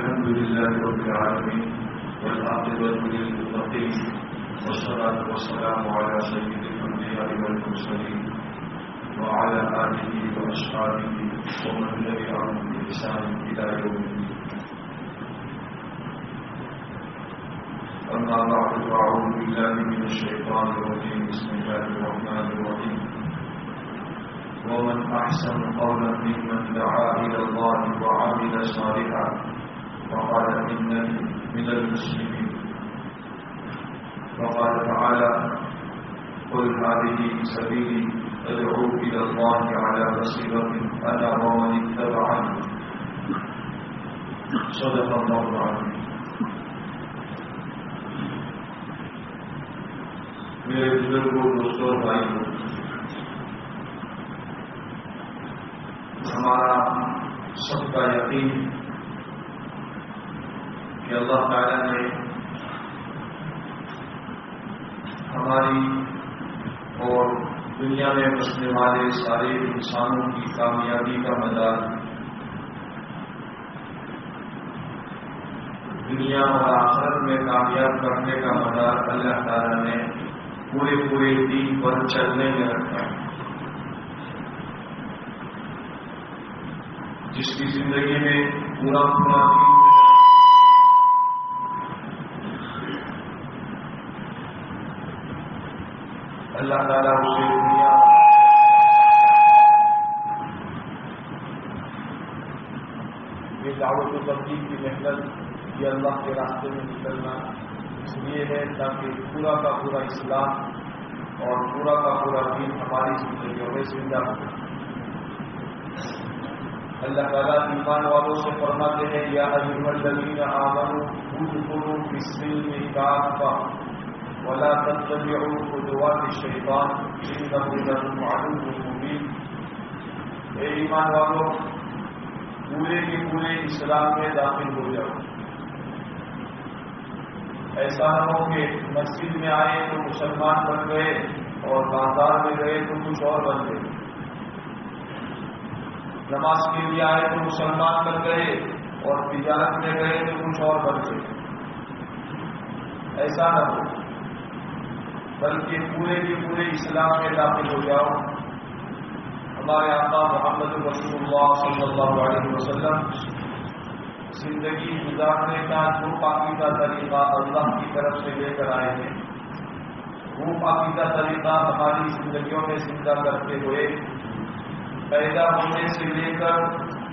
الحمد لله رب العالمين والعاقبة للمتقين والصلاة والسلام على سيد الأنبياء والمرسلين وعلى آله وأصحابه ومن تبعهم بإحسان إلى يوم الدين. أما بعد فأعوذ بالله من الشيطان الرجيم. بسم الله الرحمن الرحيم. ومن أحسن قولا ممن دعا إلى الله وعمل صالحا وقال إنني من المسلمين وقال تعالى قل هذه سبيلي أدعو إلى الله على بصيرة أنا ومن اتبعني. صدق الله العظيم. میرے بزرگوں دوستوں بھائیوں ہمارا سب کا یقین کہ اللہ تعالیٰ نے ہماری اور دنیا میں بسنے والے سارے انسانوں کی کامیابی کا مدار دنیا اور آخرت میں کامیاب کرنے کا مدار اللہ تعالیٰ نے پورے پورے دین پر چلنے میں رکھا ہے۔ جس کی زندگی میں پورا پورا دین اللہ تعالیٰ اسے دنیا یہ دعوت و تبدیل کی محنت یہ اللہ کے راستے میں نکلنا اس لیے ہے تاکہ پورا کا پورا اسلام اور پورا کا پورا دین ہماری زندگیوں میں زندہ ہو۔ اللہ تعالیٰ ایمان والوں سے فرماتے ہیں، یا اجمل لگین آمن خود گرو مسل میں کا ولا تتبعوا خطوات الشیطان انه لكم عدو مبین اے ایمان والوں پورے کے پورے اسلام میں داخل ہو جاؤ۔ ایسا نہ ہو کہ مسجد میں آئے تو مسلمان بن گئے اور بازار میں گئے تو کچھ اور بن گئے۔ نماز کے لیے آئے تو مسلمان بن گئے اور تجارت میں گئے تو کچھ اور بن گئے۔ ایسا نہ ہو۔ بلکہ پورے کے پورے اسلام میں داخل ہو جاؤ۔ ہمارے آقا محمد رسول اللہ صلی اللہ علیہ وسلم، زندگی گزارنے کا جو پاکیزہ طریقہ اللہ کی طرف سے لے کر آئے ہیں، وہ پاکیزہ طریقہ ہماری زندگیوں میں زندہ کرتے ہوئے پیدا ہونے سے لے کر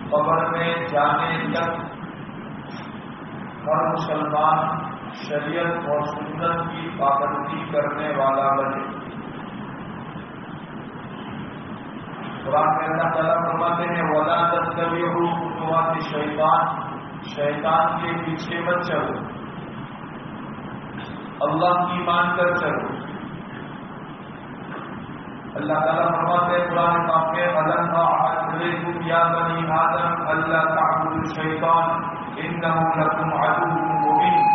قبر میں جانے تک ہر مسلمان شریعت اور سنت کی پابندی کرنے والا بنے۔ قرآن میں اللہ تعالیٰ فرماتے ہیں، ولا تبھی خطوات شیطان شیطان کے پیچھے مت چلو۔ اللہ کی مان کر چلو۔ اللہ تعالیٰ فرماتے ہیں، قرآن پاک میں علم یا بنی آدم اللہ تعبد الشیطان انه لكم عدو مبین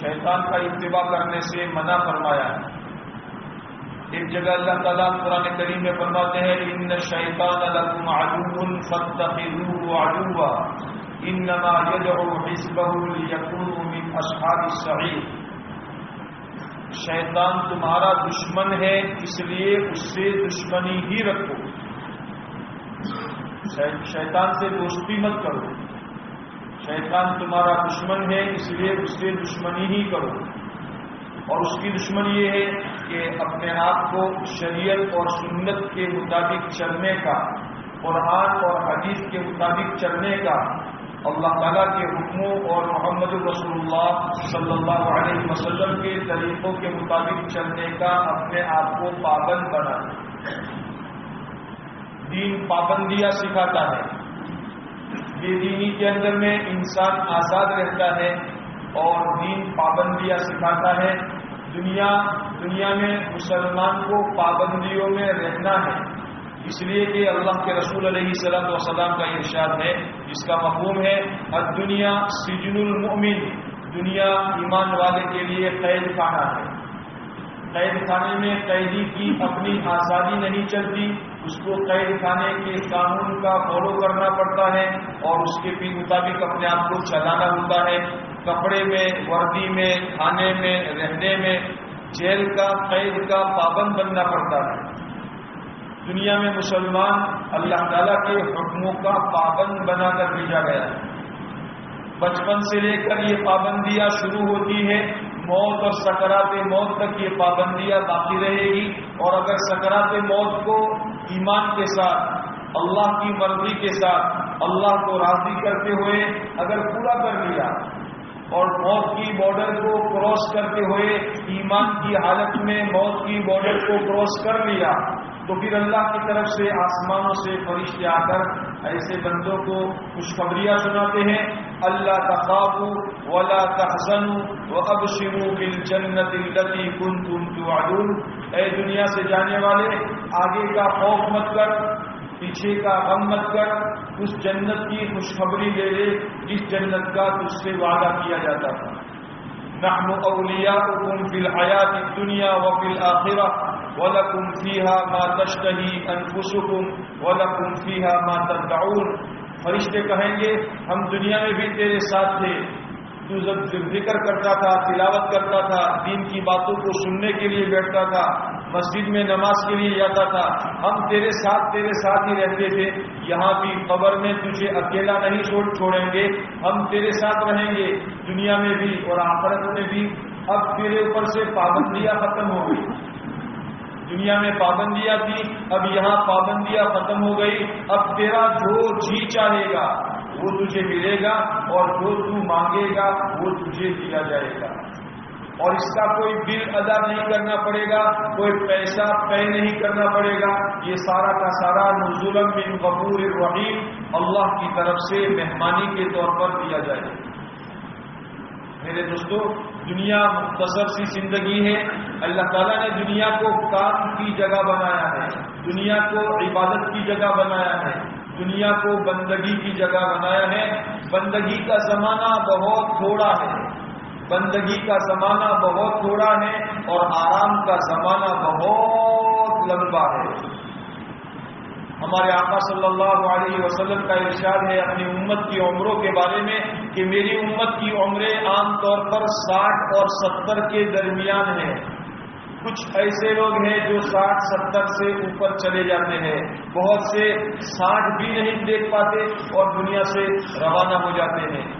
شیطان کا اتباع کرنے سے منع فرمایا ہے۔ ایک جگہ اللہ تعالیٰ قرآن کریم میں فرماتے ہیں، ان شیطان لکم عدو فاتخذوه عدوا، انما يدعو حزبه ليكونوا من اصحاب السعير شیطان تمہارا دشمن ہے، اس لیے اس سے دشمنی ہی رکھو۔ شیطان سے دوستی مت کرو۔ شیطان تمہارا دشمن ہے، اس لیے اس سے دشمنی ہی کرو۔ اور اس کی دشمنی یہ ہے کہ اپنے آپ کو شریعت اور سنت کے مطابق چلنے کا، قرآن اور حدیث کے مطابق چلنے کا اللہ تعالیٰ کے حکموں اور محمد رسول اللہ صلی اللہ علیہ وسلم کے طریقوں کے مطابق چلنے کا اپنے آپ کو پابند بنا۔ دین پابندیاں سکھاتا ہے۔ بے دینی کے اندر میں انسان آزاد رہتا ہے اور دین پابندیاں سکھاتا ہے۔ دنیا دنیا میں مسلمان کو پابندیوں میں رہنا ہے۔ اس لیے کہ اللہ کے رسول علیہ صلاح وسلام کا ارشاد ہے جس کا مفہوم ہے اب دنیا سجن المؤمن۔ دنیا ایمان والے کے لیے قید خانہ ہے۔ قید خانے میں قیدی کی اپنی آزادی نہیں چلتی، اس کو قید خانے کے قانون کا فالو کرنا پڑتا ہے اور اس کے بھی مطابق اپنے آپ کو چلانا ہوتا ہے۔ کپڑے میں، وردی میں کھانے میں، رہنے میں جیل کا، قید کا پابند بننا پڑتا ہے۔ دنیا میں مسلمان اللہ تعالیٰ کے حکموں کا پابند بنا کر بھیجا گیا ہے۔ بچپن سے لے کر یہ پابندیاں شروع ہوتی ہیں۔ موت اور سکرات موت تک یہ پابندیاں باقی رہے گی۔ اور اگر سکرات موت کو ایمان کے ساتھ، اللہ کی مرضی کے ساتھ اللہ کو راضی کرتے ہوئے اگر پورا کر لیا اور موت کی بارڈر کو کراس کرتے ہوئے ایمان کی حالت میں موت کی بارڈر کو کراس کر لیا تو پھر اللہ کی طرف سے آسمانوں سے فرشتے آ کر ایسے بندوں کو خوشخبریاں سناتے ہیں، اللہ تقابو ولا تحزن و اب شروع بل جنت التی کن تم اے دنیا سے جانے والے، آگے کا خوف مت کر، پیچھے کا غم مت کر، اس جنت کی خوشخبری لے لے جس جنت کا تجھ سے وعدہ کیا جاتا تھا۔ نحن اولیاؤکم فی الحیات الدنیا وفی الاخرہ ولکم فیہا ما تشتہی انفسکم ولکم فیہا ما تدعون فرشتے کہیں گے، ہم دنیا میں بھی تیرے ساتھ تھے۔ تو جب ذکر کرتا تھا، تلاوت کرتا تھا، دین کی باتوں کو سننے کے لیے بیٹھتا تھا، مسجد میں نماز کے لیے جاتا تھا، ہم تیرے ساتھ تیرے ساتھ ہی رہتے تھے۔ یہاں بھی قبر میں تجھے اکیلا نہیں چھوڑ، چھوڑیں گے۔ ہم تیرے ساتھ رہیں گے۔ دنیا میں بھی اور آخرت میں بھی۔ اب تیرے اوپر سے پابندیاں ختم ہو گئی۔ دنیا میں پابندیاں تھی اب یہاں پابندیاں ختم ہو گئی۔ اب تیرا جو جی چاہے گا، وہ تجھے ملے گا اور جو تو مانگے گا، وہ تجھے دیا جائے گا۔ اور اس کا کوئی بل ادا نہیں کرنا پڑے گا، کوئی پیسہ پے نہیں کرنا پڑے گا۔ یہ سارا کا سارا نزولم بن غفور الرحیم اللہ کی طرف سے مہمانی کے طور پر دیا جائے میرے دوستو دنیا مختصر سی زندگی ہے۔ اللہ تعالیٰ نے دنیا کو کام کی جگہ بنایا ہے۔ دنیا کو عبادت کی جگہ بنایا ہے۔ دنیا کو بندگی کی جگہ بنایا ہے۔ بندگی کا زمانہ بہت تھوڑا ہے۔ بندگی کا زمانہ بہت تھوڑا ہے اور آرام کا زمانہ بہت لمبا ہے۔ ہمارے آقا صلی اللہ علیہ وسلم کا ارشاد ہے اپنی امت کی عمروں کے بارے میں کہ میری امت کی عمریں عام طور پر ساٹھ اور ستر کے درمیان ہیں۔ کچھ ایسے لوگ ہیں جو ساٹھ، ستر سے اوپر چلے جاتے ہیں۔ بہت سے ساٹھ بھی نہیں دیکھ پاتے اور دنیا سے روانہ ہو جاتے ہیں۔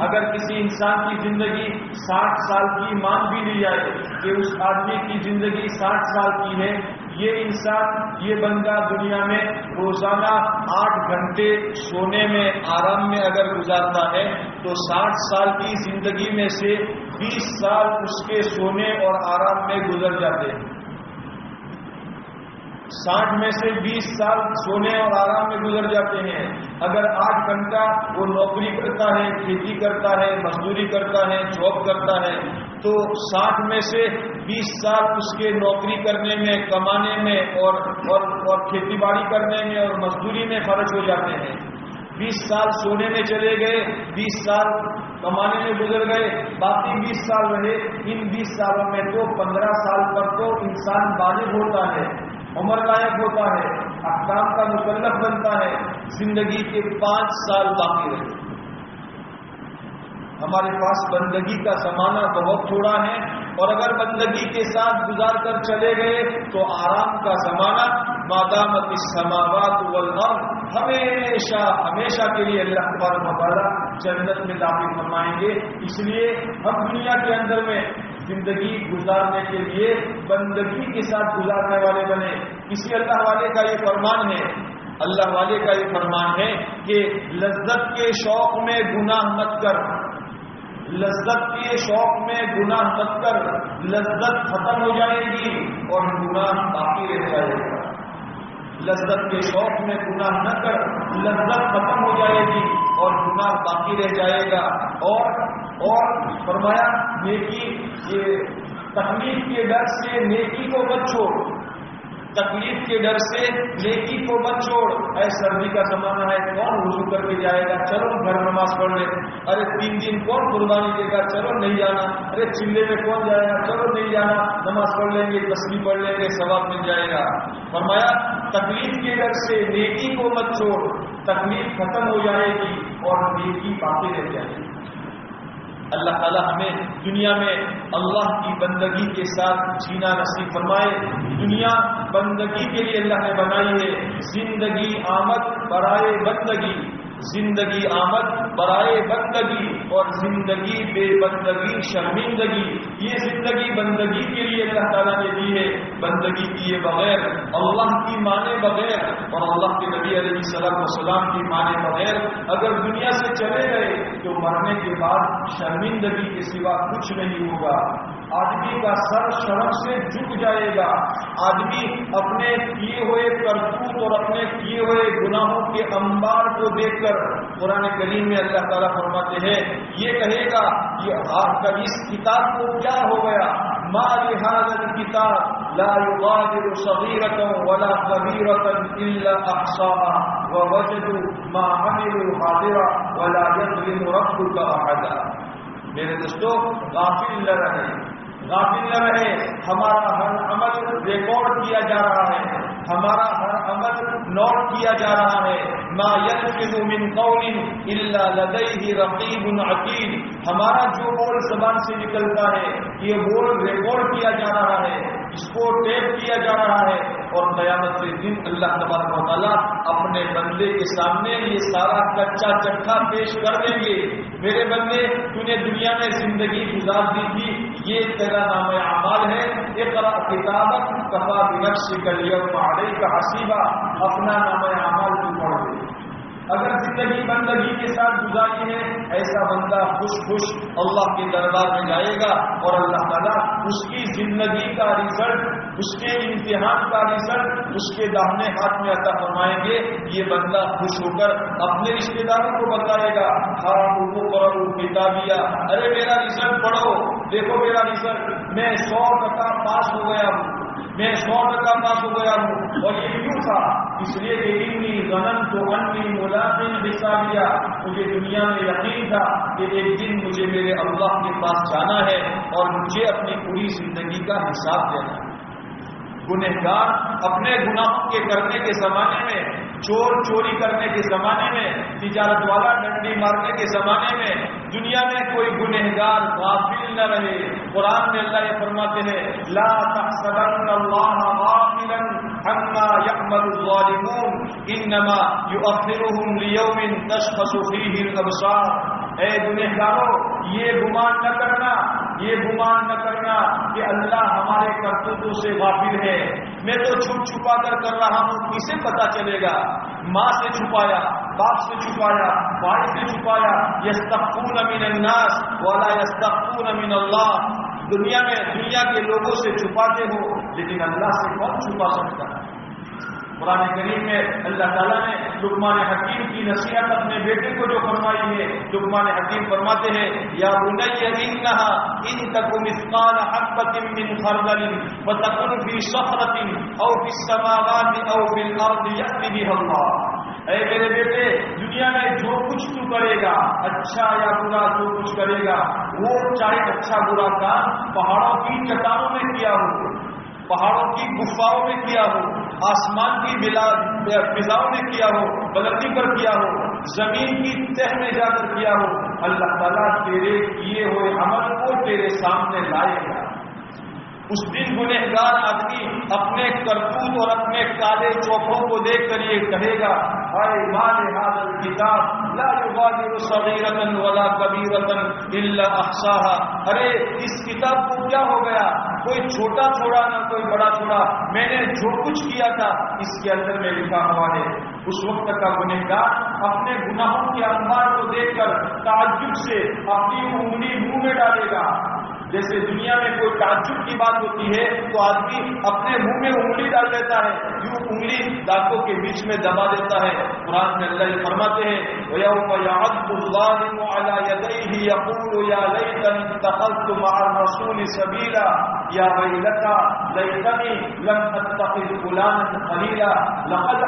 اگر کسی انسان کی زندگی ساٹھ سال کی مان بھی لی جائے کہ اس آدمی کی زندگی ساٹھ سال کی ہے یہ انسان، یہ بندہ دنیا میں روزانہ آٹھ گھنٹے سونے میں، آرام میں اگر گزارتا ہے، تو ساٹھ سال کی زندگی میں سے بیس سال اس کے سونے اور آرام میں گزر جاتے ہیں۔ ساٹھ میں سے بیس سال سونے اور آرام میں گزر جاتے ہیں۔ اگر آٹھ گھنٹہ وہ نوکری کرتا ہے، کھیتی کرتا ہے، مزدوری کرتا ہے، جاب کرتا ہے تو ساٹھ میں سے بیس سال اس کے نوکری کرنے میں کمانے میں اور اور, اور کھیتی باڑی کرنے میں اور مزدوری میں خرچ ہو جاتے ہیں۔ بیس سال سونے میں چلے گئے بیس سال کمانے میں گزر گئے باقی بیس سال رہے۔ ان بیس سالوں میں تو پندرہ سال پر تو انسان بالغ ہوتا ہے عمر لائق ہوتا ہے احکام کا مکلف بنتا ہے زندگی کے پانچ سال باقی رہے۔ ہمارے پاس بندگی کا زمانہ بہت تھوڑا ہے اور اگر بندگی کے ساتھ گزار کر چلے گئے تو آرام کا زمانہ مادامت سماوات والارض ہمیشہ ہمیشہ کے لیے اللہ اخبار مبارہ جنت میں داخل فرمائیں گے۔ اس لیے ہم دنیا کے اندر میں زندگی گزارنے کے لیے بندگی کے ساتھ گزارنے والے بنے۔ کسی اللہ والے کا یہ فرمان ہے، اللہ والے کا یہ فرمان ہے کہ لذت کے شوق میں گناہ مت کر۔ لذت کے شوق میں گناہ مت کر لذت ختم ہو جائے گی اور گناہ باقی رہ جائے گا۔ لذت کے شوق میں گناہ نہ کر لذت ختم ہو جائے گی اور گناہ باقی رہ جائے گا۔ اور اور فرمایا، نیکی یہ تکلیف کے ڈر سے نیکی کو مت چھوڑ۔ تکلیف کے ڈر سے نیکی کو مت چھوڑ۔ اے سردی کا زمانہ ہے، کون وضو کر کے جائے گا؟ چلو گھر نماز پڑھ لے۔ ارے تین دن کون قربانی دے گا؟ چلو نہیں جانا۔ ارے چلے میں کون جائے گا؟ چلو نہیں جانا۔ نماز پڑھ لیں گے تصویر پڑھ لیں گے، ثواب مل جائے گا۔ فرمایا، تکلیف کے ڈر سے نیکی کو مت چھوڑ۔ تکلیف ختم ہو جائے گی اور نیکی باقی رہ جائے گی اللہ تعالیٰ ہمیں دنیا میں اللہ کی بندگی کے ساتھ جینا نصیب فرمائے۔ دنیا بندگی کے لیے اللہ نے بنائی ہے۔ زندگی آمد برائے بندگی۔ زندگی آمد برائے بندگی اور زندگی بے بندگی شرمندگی۔ یہ زندگی بندگی کے لیے اللہ تعالیٰ نے دی ہے، بندگی کیے بغیر، اللہ کی مانے بغیر، اور اللہ کے نبی علیہ السلام وسلام کی مانے بغیر اگر دنیا سے چلے گئے تو مرنے کے بعد شرمندگی کے سوا کچھ نہیں ہوگا۔ آدمی کا سر شرم سے جھک جائے گا۔ آدمی اپنے کیے ہوئے کرتوت اور اپنے کیے ہوئے گناہوں کے انبار کو دیکھ کر قرآن کریم میں اللہ تعالیٰ فرماتے ہیں، یہ کہے گا کہ اس کتاب کو کیا ہو گیا؟ ما لهذا کتاب لا يغادر صغيرة ولا كبيرة إلا أحصاها ووجدوا ما عملوا حاضرا ولا يظلم ربك أحدا۔ میرے دوستو، غافل نہ رہے۔ غافل نہ رہے۔ ہمارا ہر عمل ریکارڈ کیا جا رہا ہے۔ ہمارا ہر عمل نوٹ کیا جا رہا ہے۔ ما يلفظ من قول الا لديه رقيب عتيد ہمارا جو بول زبان سے نکلتا ہے، یہ بول ریکارڈ کیا جا رہا ہے۔ اس کو ٹیپ کیا جا رہا ہے اور قیامت کے دن اللہ تبارک و تعالیٰ اپنے بندے کے سامنے یہ سارا کچا چٹھا پیش کر دیں گے۔ میرے بندے، تو نے دنیا میں زندگی گزار دی تھی۔ یہ تیرا نام اعمال ہے۔ ایک کتابت کفا بنفس کر پہاڑی کا حسیبہ اپنا نام اعمال تو پڑھ دے اگر زندگی بندگی کے ساتھ گزاری ہے ایسا بندہ خوش خوش اللہ کے دربار میں جائے گا اور اللہ تعالیٰ اس کی زندگی کا رزلٹ اس کے امتحان کا رزلٹ اس کے داہنے ہاتھ میں عطا فرمائیں گے۔ یہ بندہ خوش ہو کر اپنے رشتے داروں کو بتائے گا ہاں اردو کرو کتابیا ارے میرا رزلٹ پڑھو، دیکھو میرا رزلٹ میں سو ٹکا پاس ہو گیا ہوں۔ میں سو ٹکا پاس ہو گیا ہوں اور یہ کیوں تھا، اس لیے کہ انی غنم تو انی ملازم حصہ لیا مجھے دنیا میں یقین تھا کہ ایک دن مجھے میرے اللہ کے پاس جانا ہے اور مجھے اپنی پوری زندگی کا حساب دینا ہے۔ گنہگار اپنے گناہوں کے کرنے کے زمانے میں چور چوری کرنے کے زمانے میں، تجارت والا ڈنڈی مارنے کے زمانے میں دنیا میں کوئی گنہگار غافل نہ رہے۔ قرآن میں اللہ یہ فرماتے ہیں، لا تحسبن اللہ غافلا عما يعمل الظالمون، انما يؤخرهم ليوم تشخص فيه الابصار۔ اے گنہگاروں، یہ گمان نہ کرنا، یہ گمان نہ کرنا کہ اللہ ہمارے کرتوتوں سے غافل ہے۔ میں تو چھپ چھپا کر کر رہا ہوں، کسے پتا چلے گا؟ ماں سے چھپایا، باپ سے چھپایا، بھائی سے چھپایا۔ یس من الناس والا یس من اللہ۔ دنیا میں دنیا کے لوگوں سے چھپاتے ہو، لیکن اللہ سے کون چھپا سکتا ہے؟ قرآن کریم میں اللہ تعالیٰ نے لکمان حکیم کی نصیحت اپنے بیٹے کو جو فرمائی ہے لکمان حکیم فرماتے ہیں، یا ان تک مسکان حقت من خردل وتكن في صخرة او في السماوات او في الارض يأتي بها الله اے میرے بیٹے، دنیا میں جو کچھ تو کرے گا اچھا یا برا جو کچھ کرے گا، وہ چاہے اچھا برا کام پہاڑوں کی چٹانوں میں کیا ہو پہاڑوں کی گفاؤں میں کیا ہو، آسمان کی فضاؤں میں کیا ہو، بلندی پر کیا ہو، زمین کی تہ میں جا کر کیا ہو، اللہ تعالیٰ تیرے کیے ہوئے عمل کو تیرے سامنے لائے گا۔ اس دن گنہگار آدمی اپنے کرتوت اور اپنے کالے چوکوں کو دیکھ کر یہ کہے گا مال حاضر کتاب، لا يغادر صغيرة ولا كبيرة الا احصاها ارے، اس کتاب کو کیا ہو گیا؟ کوئی چھوٹا چھوڑا نہ کوئی بڑا چھوڑا میں نے جو کچھ کیا تھا، اس کے اندر میں لکھا ہوا ہے۔ اس وقت کا گنہگار اپنے گناہوں کے انبار کو دیکھ کر تعجب سے اپنی انگلی منہ میں ڈالے گا۔ جیسے دنیا میں کوئی تعجب کی بات ہوتی ہے، تو آدمی اپنے منہ میں انگلی ڈال دیتا ہے۔ یوں انگلی دانتوں کے بیچ میں دبا دیتا ہے۔ قرآن میں اللہ یہ فرماتے ہیں سبیلا یا ویلتا لیتنی لم اتخذ فلانا خلیلا لقد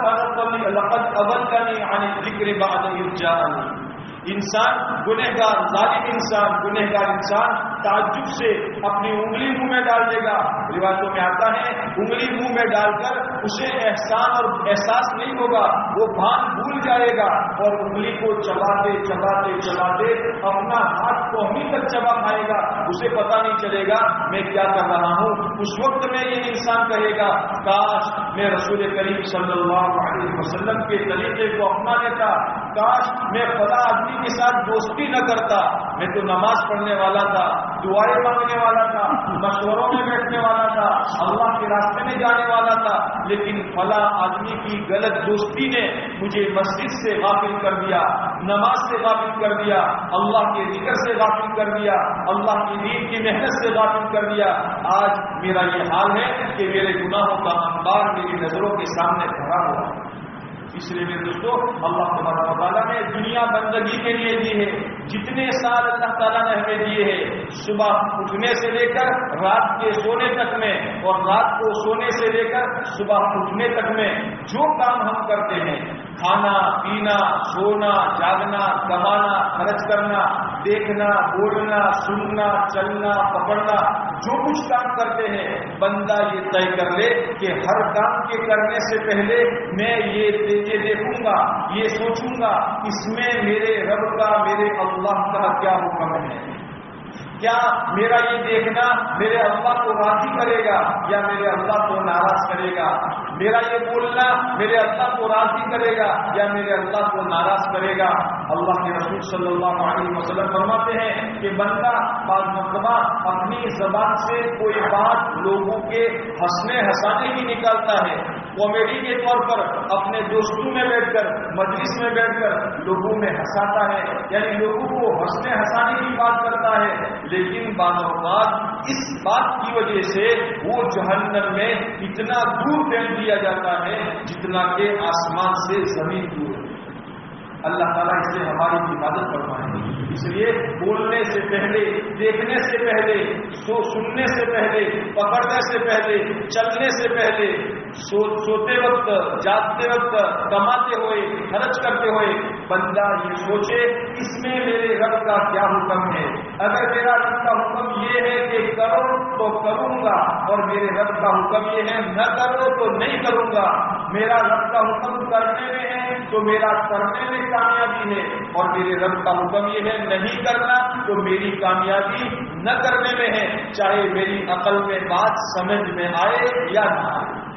لقد اولتنی عن الذکر بعد ارجاءنی انسان، گنہگار، ظالم انسان، گنہگار انسان تعجب سے اپنی انگلی منہ میں ڈال دے گا۔ روایتوں میں آتا ہے، انگلی منہ میں ڈال کر اسے احسان اور احساس نہیں ہوگا، وہ بھان بھول جائے گا اور انگلی کو چباتے چباتے چباتے اپنا ہاتھ کو تک چبا پائے گا۔ اسے پتا نہیں چلے گا، میں کیا کر رہا ہوں؟ اس وقت میں یہ انسان کہے گا، کاش میں رسول کریم صلی اللہ علیہ وسلم کے طریقے کو اپنا لیتا، کاش میں فلاں آدمی کے ساتھ دوستی نہ کرتا، میں تو نماز پڑھنے والا تھا، دعائیں مانگنے والا تھا، مشوروں میں بیٹھنے والا تھا، اللہ کے راستے میں جانے والا تھا، لیکن فلاں آدمی کی غلط دوستی نے مجھے مسجد سے غافل کر دیا، نماز سے غافل کر دیا، اللہ کے ذکر سے غافل کر دیا، اللہ کی دین کی محنت سے غافل کر دیا۔ آج میرا یہ حال ہے کہ میرے گناہوں کا انبار میری نظروں کے سامنے کھڑا ہوا اس لیے میرے دوستوں اللہ تبارک تعالیٰ نے دنیا بندگی کے لیے دی ہے، جتنے سال اللہ تعالیٰ نے ہمیں دیے ہیں، صبح اٹھنے سے لے کر رات کے سونے تک میں، اور رات کو سونے سے لے کر صبح اٹھنے تک میں، جو کام ہم کرتے ہیں کھانا، پینا، سونا، جاگنا کمانا خرچ کرنا، دیکھنا، بولنا، سننا، چلنا، پکڑنا، جو کچھ کام کرتے ہیں، بندہ یہ طے کر لے کہ ہر کام کے کرنے سے پہلے میں یہ دیکھوں گا، یہ سوچوں گا، اس میں میرے رب کا، میرے اللہ کا کیا حکم ہے؟ کیا میرا یہ دیکھنا میرے اللہ کو راضی کرے گا یا میرے اللہ کو ناراض کرے گا؟ میرا یہ بولنا میرے اللہ کو راضی کرے گا یا میرے اللہ کو ناراض کرے گا؟ اللہ کے رسول صلی اللہ علیہ وسلم فرماتے ہیں کہ بندہ بعض مرتبہ اپنی زبان سے کوئی بات لوگوں کے ہنسنے ہنسانے کی نکالتا ہے۔ کامیڈی کے طور پر اپنے دوستوں میں بیٹھ کر، مجلس میں بیٹھ کر لوگوں میں ہنساتا ہے۔ یعنی لوگوں کو ہنسنے ہنسانے کی بات کرتا ہے۔ لیکن بعض اوقات اس بات کی وجہ سے وہ جہنم میں اتنا دور پھینک دیا جاتا ہے جتنا کہ آسمان سے زمین دور۔ ہے اللہ تعالیٰ اس سے ہماری حفاظت فرمائے۔ اس لیے بولنے سے پہلے، دیکھنے سے پہلے، سو، سننے سے پہلے، پکڑنے سے پہلے، چلنے سے پہلے، سو، سوتے وقت، جاگتے وقت، کماتے ہوئے، خرچ کرتے ہوئے، بندہ یہ سوچے، اس میں میرے رب کا کیا حکم ہے؟ اگر میرا رب کا حکم یہ ہے کہ کرو تو کروں گا، اور میرے رب کا حکم یہ ہے نہ کرو تو نہیں کروں گا۔ میرا رب کا حکم کرنے میں ہے تو میرا کرنے میں کامیابی ہے، اور میرے رب کا حکم یہ ہے نہیں کرنا تو میری کامیابی نہ کرنے میں ہے، چاہے میری عقل میں بات سمجھ میں آئے یا نہ آئے۔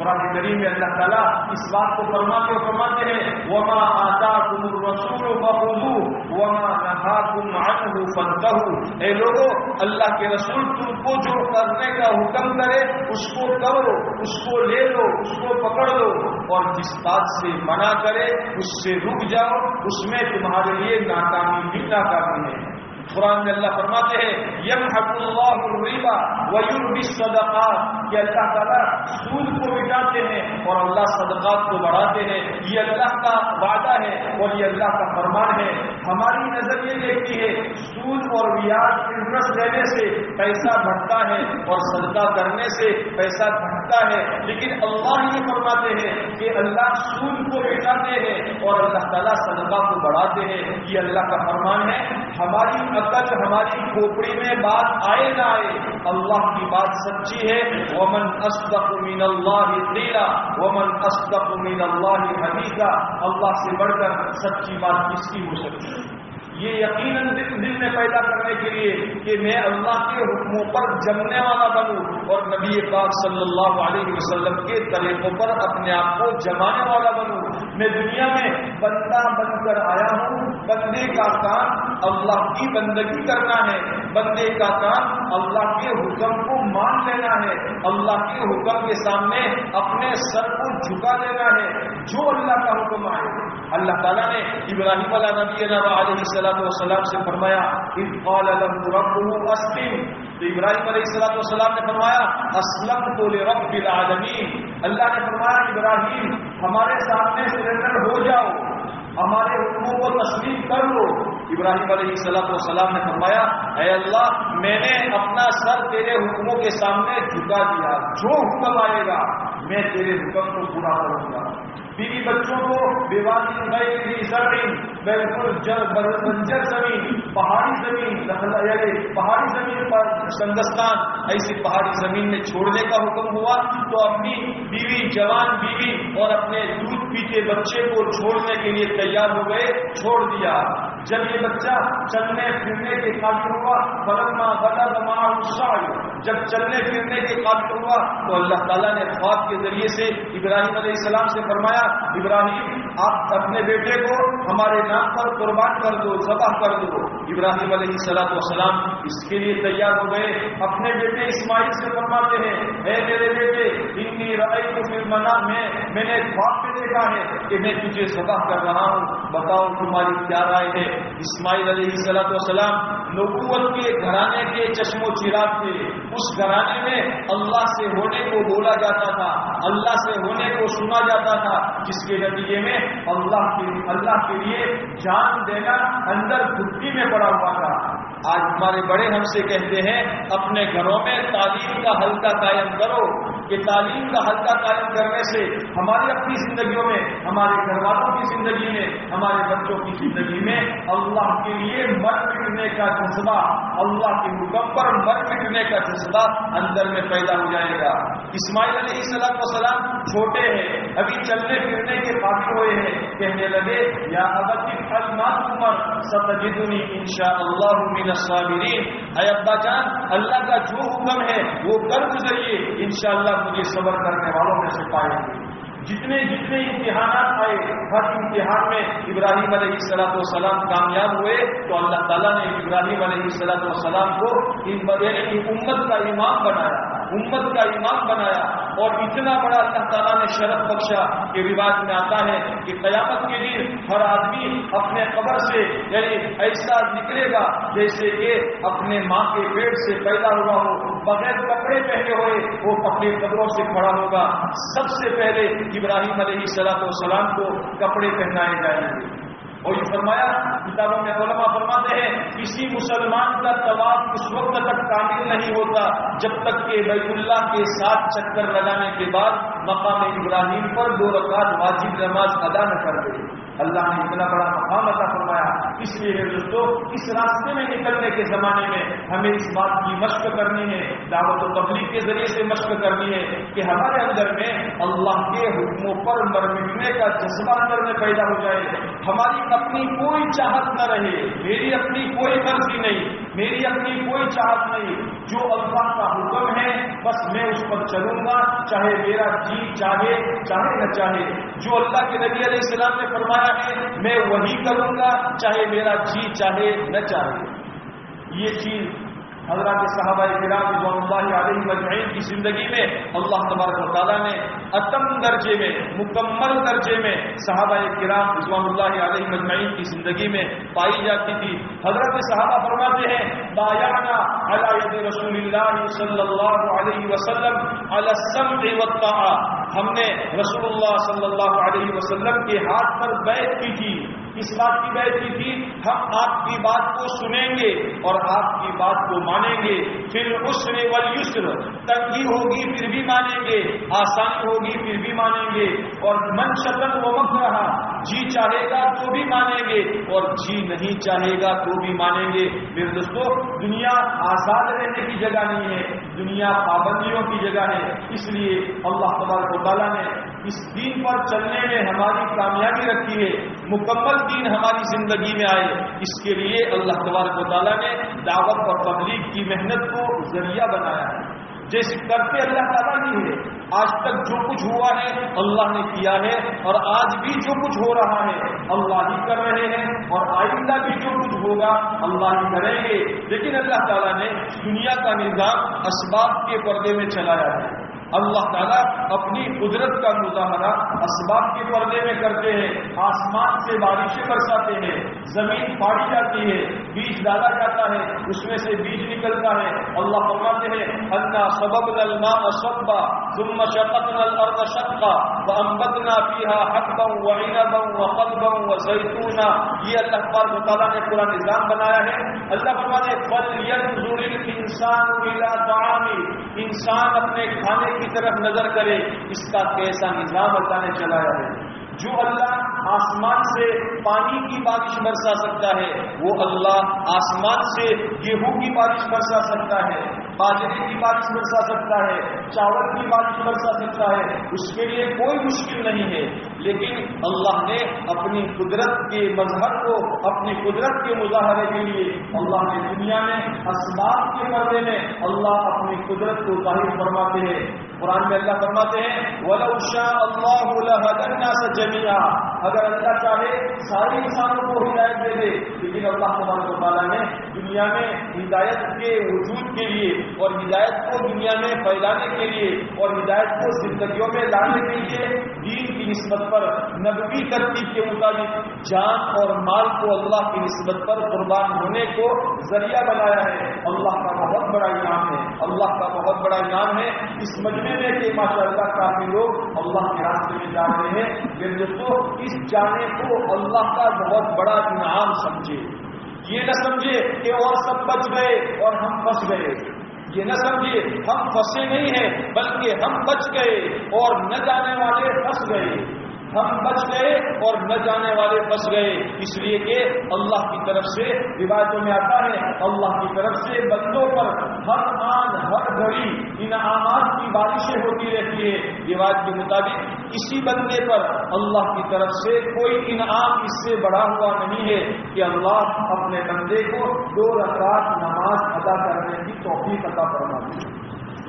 قرآن کریم میں اللہ تعالیٰ اس بات کو فرماتے اور فرماتے ہیں، وما آتا تم رسول وما نہا تم آٹھ فنتا اے لوگوں اللہ کے رسول تم کو جو کرنے کا حکم کرے، اس کو کرو، اس کو لے لو، اس کو پکڑ لو اور جس بات سے منع کرے، اس سے رک جاؤ، اس میں تمہارے لیے ناکامی بھی ناکامی ہے۔ قرآن میں اللہ فرماتے ہیں یم حق اللہ الریبا ویور بھی صدقات کہ اللہ تعالیٰ سود کو مٹاتے ہیں اور اللہ صدقات کو بڑھاتے ہیں۔ یہ اللہ کا وعدہ ہے اور یہ اللہ کا فرمان ہے۔ ہماری نظر یہ دیکھتی ہے، سود اور بیاج انٹرسٹ لینے سے پیسہ بڑھتا ہے اور صدقہ کرنے سے پیسہ گھٹتا ہے، لیکن اللہ یہ فرماتے ہیں کہ اللہ سود کو مٹاتے ہیں اور اللہ تعالیٰ صدقہ کو بڑھاتے ہیں۔ یہ اللہ کا فرمان ہے۔ ہماری عقل ہماری کھوپڑی میں بات آئے نہ آئے، اللہ کی بات سچی ہے۔ ومن اصدق من اللہ قیلا ومن اصدق من اللہ حدیثہ اللہ سے بڑھ کر سچی بات کس کی ہو سکتی ہے؟ یہ یقیناً دل میں پیدا کرنے کے لیے کہ میں اللہ کے حکموں پر جمنے والا بنوں اور نبی پاک صلی اللہ علیہ وسلم کے طریقوں پر اپنے آپ کو جمانے والا بنوں، میں دنیا میں بندہ بن کر آیا ہوں بندے کا کام اللہ کی بندگی کرنا ہے۔ بندے کا کام اللہ کے حکم کو مان لینا ہے۔ اللہ کے حکم کے سامنے اپنے سر کو جھکا دینا ہے۔ جو اللہ کا حکم آئے۔ اللہ تعالیٰ نے ابراہیم علیہ نبی علیہ السلام والسلام سے فرمایا قال له ربه اسلم تو ابراہیم علیہ السلام والسلام نے فرمایا اسلم تو لرب العالمین اللہ نے فرمایا، ابراہیم، ہمارے سامنے سرنڈر ہو جاؤ۔ ہمارے حکموں کو تسلیم کر لو۔ ابراہیم علیہ السلام سلام نے فرمایا، اے اللہ، میں نے اپنا سر تیرے حکموں کے سامنے جھکا دیا۔ جو حکم آئے گا، میں تیرے حکم کو پورا کروں گا۔ بیوی بچوں کو بیوانی زمین بالکل بنجر زمین، پہاڑی زمین یعنی پہاڑی زمین پر سنگستان ایسی پہاڑی زمین میں چھوڑنے کا حکم ہوا تو اپنی بیوی، جوان بیوی اور اپنے دودھ پیتے بچے کو چھوڑنے کے لیے تیار ہو گئے، چھوڑ دیا۔ جب یہ بچہ چلنے پھرنے کے قابل ہوا، فلما بدا دما جب چلنے پھرنے کے قابل ہوا تو اللہ تعالیٰ نے خواب کے ذریعے سے ابراہیم علیہ السلام سے فرمایا ابراہیم آپ اپنے بیٹے کو ہمارے نام پر قربان کر دو، ذبح کر دو۔ ابراہیم علیہ السلام وسلام اس کے لیے تیار ہو گئے۔ اپنے بیٹے اسماعیل سے فرماتے ہیں، اے میرے بیٹے اتنی رائے کو پھر منا میں میں نے خواب میں دیکھا ہے کہ میں تجھے ذبح کر رہا ہوں۔ بتاؤ تمہاری کیا رائے ہے؟ اسماعیل علیہ السلط وسلام نبوت کے گھرانے کے چشم و چراغ تھے۔ اس گھرانے میں اللہ سے ہونے کو بولا جاتا تھا، اللہ سے ہونے کو سنا جاتا تھا، جس کے نتیجے میں اللہ کے اللہ کے لیے جان دینا اندر بھٹی میں پڑا ہوا تھا۔ آج ہمارے بڑے ہم سے کہتے ہیں، اپنے گھروں میں تعلیم کا حلقہ قائم کرو۔ کہ تعلیم کا حلقہ قائم کرنے سے ہماری اپنی زندگیوں میں، ہمارے گھر والوں کی زندگی میں، ہمارے بچوں کی زندگی میں اللہ کے لیے مر مٹنے کا جذبہ، اللہ کے حکم پر مر مٹنے کا جذبہ اندر میں پیدا ہو جائے گا۔ اسماعیل علیہ السلام وسلام چھوٹے ہیں، ابھی چلنے پھرنے کے قابل ہوئے ہیں۔ کہنے لگے، یا عمر، ستجدنی انشاءاللہ من الصابرین۔ اے ابا جان، اللہ کا جو حکم ہے، وہ کر گزریے، انشاءاللہ مجھے صبر کرنے والوں میں سے پائے گے جتنے جتنے امتحانات آئے، ہر امتحان میں ابراہیم علیہ السلاۃ والسلام کامیاب ہوئے، تو اللہ تعالیٰ نے ابراہیم علیہ السلاۃ والسلام کو امت کا امام بنایا امت کا امام بنایا اور اتنا بڑا اللہ تعالیٰ نے شرط بخشا کہ رواج میں آتا ہے کہ قیامت کے دن ہر آدمی اپنے قبر سے یعنی ایسا نکلے گا جیسے کہ اپنے ماں کے پیٹ سے پیدا ہوا ہو۔ بغیر کپڑے پہنے ہوئے وہ اپنے قبروں سے کھڑا ہوگا۔ سب سے پہلے ابراہیم علیہ صلاح والسلام کو کپڑے پہنائے جائیں گے۔ اور یہ فرمایا، کتابوں میں علماء فرماتے ہیں، کسی مسلمان کا طواف اس وقت تک کامل نہیں ہوتا جب تک کہ بیت اللہ کے ساتھ چکر لگانے کے بعد مقام ابراہیم پر دو رکعت واجب نماز ادا نہ کر دے۔ اللہ نے اتنا بڑا مقام عطا فرمایا۔ اس لیے دوستوں اس راستے میں نکلنے کے زمانے میں ہمیں اس بات کی مشق کرنی ہے، دعوت و تبلیغ کے ذریعے سے مشق کرنی ہے کہ ہمارے اندر میں اللہ کے حکموں پر مرمٹنے کا جذبہ اندر میں پیدا ہو جائے۔ ہماری اپنی کوئی چاہت نہ رہے، میری اپنی کوئی مرضی نہیں۔ میری اپنی کوئی چاہت نہیں، جو اللہ کا حکم ہے، بس میں اس پر چلوں گا، چاہے میرا جی چاہے چاہے نہ چاہے۔ جو اللہ کے نبی علیہ السلام نے فرمایا ہے، میں وہی کروں گا، چاہے میرا جی چاہے نہ چاہے۔ یہ چیز حضرات صحابہ کرام رضوان اللہ علیہ مجمعین کی زندگی میں اللہ تبارک و تعالیٰ نے اتم درجے میں، مکمل درجے میں صحابہ کرام رضوان اللہ علیہ مجمعین کی زندگی میں پائی جاتی تھی۔ حضرت صحابہ فرماتے ہیں بایانا علی رسول اللہ صلی اللہ علیہ وسلم علی السمع والطاعہ ہم نے رسول اللہ صلی اللہ علیہ وسلم کے ہاتھ پر بیت کی تھی۔ اس بات کی بیت تھی، ہم آپ کی بات کو سنیں گے اور آپ کی بات کو مانیں گے۔ پھر اسر ولیسر تنگی ہوگی پھر بھی مانیں گے، آسانی ہوگی پھر بھی مانیں گے۔ اور من شکن و مک رہا جی چاہے گا تو بھی مانیں گے، اور جی نہیں چاہے گا تو بھی مانیں گے۔ میرے دوستو، دنیا آزاد رہنے کی جگہ نہیں ہے، دنیا پابندیوں کی جگہ ہے۔ اس لیے اللہ تبارک و تعالیٰ نے اس دین پر چلنے میں ہماری کامیابی رکھی ہے۔ مکمل دین ہماری زندگی میں آئے، اس کے لیے اللہ تبارک و تعالیٰ نے دعوت اور تبلیغ کی محنت کو ذریعہ بنایا ہے۔ جیسے کرتے اللہ تعالیٰ نہیں ہے آج تک جو کچھ ہوا ہے، اللہ نے کیا ہے، اور آج بھی جو کچھ ہو رہا ہے، اللہ ہی کر رہے ہیں، اور آئندہ بھی جو کچھ ہوگا، اللہ ہی کریں گے۔ لیکن اللہ تعالیٰ نے دنیا کا نظام اسباب کے پردے میں چلایا ہے۔ اللہ تعالیٰ اپنی قدرت کا مظاہرہ اسباب کے پردے میں کرتے ہیں، آسمان سے بارشیں برساتے ہیں، زمین پاڑی جاتی ہے، بیج ڈالا جاتا ہے، اس میں سے بیج نکلتا ہے۔ اللہ فرماتے ہیں اللہ سبب الماء صبا ثم شققنا الارض شقا وانبتنا فيها حبا وعنبا وقلبا وزيتونا یہ اللہ تبارک تعالیٰ نے پورا نظام بنایا ہے۔ اللہ فرماتے ہیں، فلينظر الانسان الى طعامه۔ انسان اپنے کھانے کی طرف نظر کرے، اس کا کیسا نظام اللہ نے چلایا ہے۔ جو اللہ آسمان سے پانی کی بارش برسا سکتا ہے، وہ اللہ آسمان سے گیہوں کی بارش برسا سکتا ہے، باجرے کی بارش برسا سکتا ہے، چاول کی بارش برسا سکتا ہے۔ اس کے لیے کوئی مشکل نہیں ہے۔ لیکن اللہ نے اپنی قدرت کے مذہب کو، اپنی قدرت کے مظاہرے کے لیے اللہ نے دنیا میں اسباب کے پردے میں اللہ اپنی قدرت کو ظاہر فرماتے ہیں۔ قرآن میں اللہ فرماتے ہیں اگر اللہ چاہے سارے انسانوں کو ہدایت دے دے۔ لیکن اللہ تبارک و تعالیٰ نے دنیا میں ہدایت کے وجود کے لیے اور ہدایت کو دنیا میں پھیلانے کے لیے اور ہدایت کو زندگیوں میں لانے کے لیے دین کی نسبت پر، نبوی ترتیب کے مطابق جان اور مال کو اللہ کی نسبت پر قربان ہونے کو ذریعہ بنایا ہے۔ اللہ کا بہت بڑا انعام ہے۔ اللہ کا بہت بڑا انعام ہے۔ اس مجمے میں کہ ماشاء اللہ کافی لوگ اللہ کے راستے میں جا رہے ہیں۔ پھر دوستوں اس جانے کو اللہ کا بہت بڑا انعام سمجھے۔ یہ نہ سمجھے کہ اور سب بچ گئے اور ہم پھنس گئے۔ یہ نہ سمجھے ہم پھنسے نہیں ہیں، بلکہ ہم بچ گئے اور نہ جانے والے پھنس گئے۔ ہم بچ گئے اور نہ جانے والے پھنس گئے۔ اس لیے کہ اللہ کی طرف سے روایتوں میں آتا ہے، اللہ کی طرف سے بندوں پر ہر آن، ہر گھڑی انعامات کی بارشیں ہوتی رہتی ہے روایت کے مطابق کسی بندے پر اللہ کی طرف سے کوئی انعام اس سے بڑا ہوا نہیں ہے کہ اللہ اپنے بندے کو دو رکعت نماز ادا کرنے کی توفیق عطا فرما دے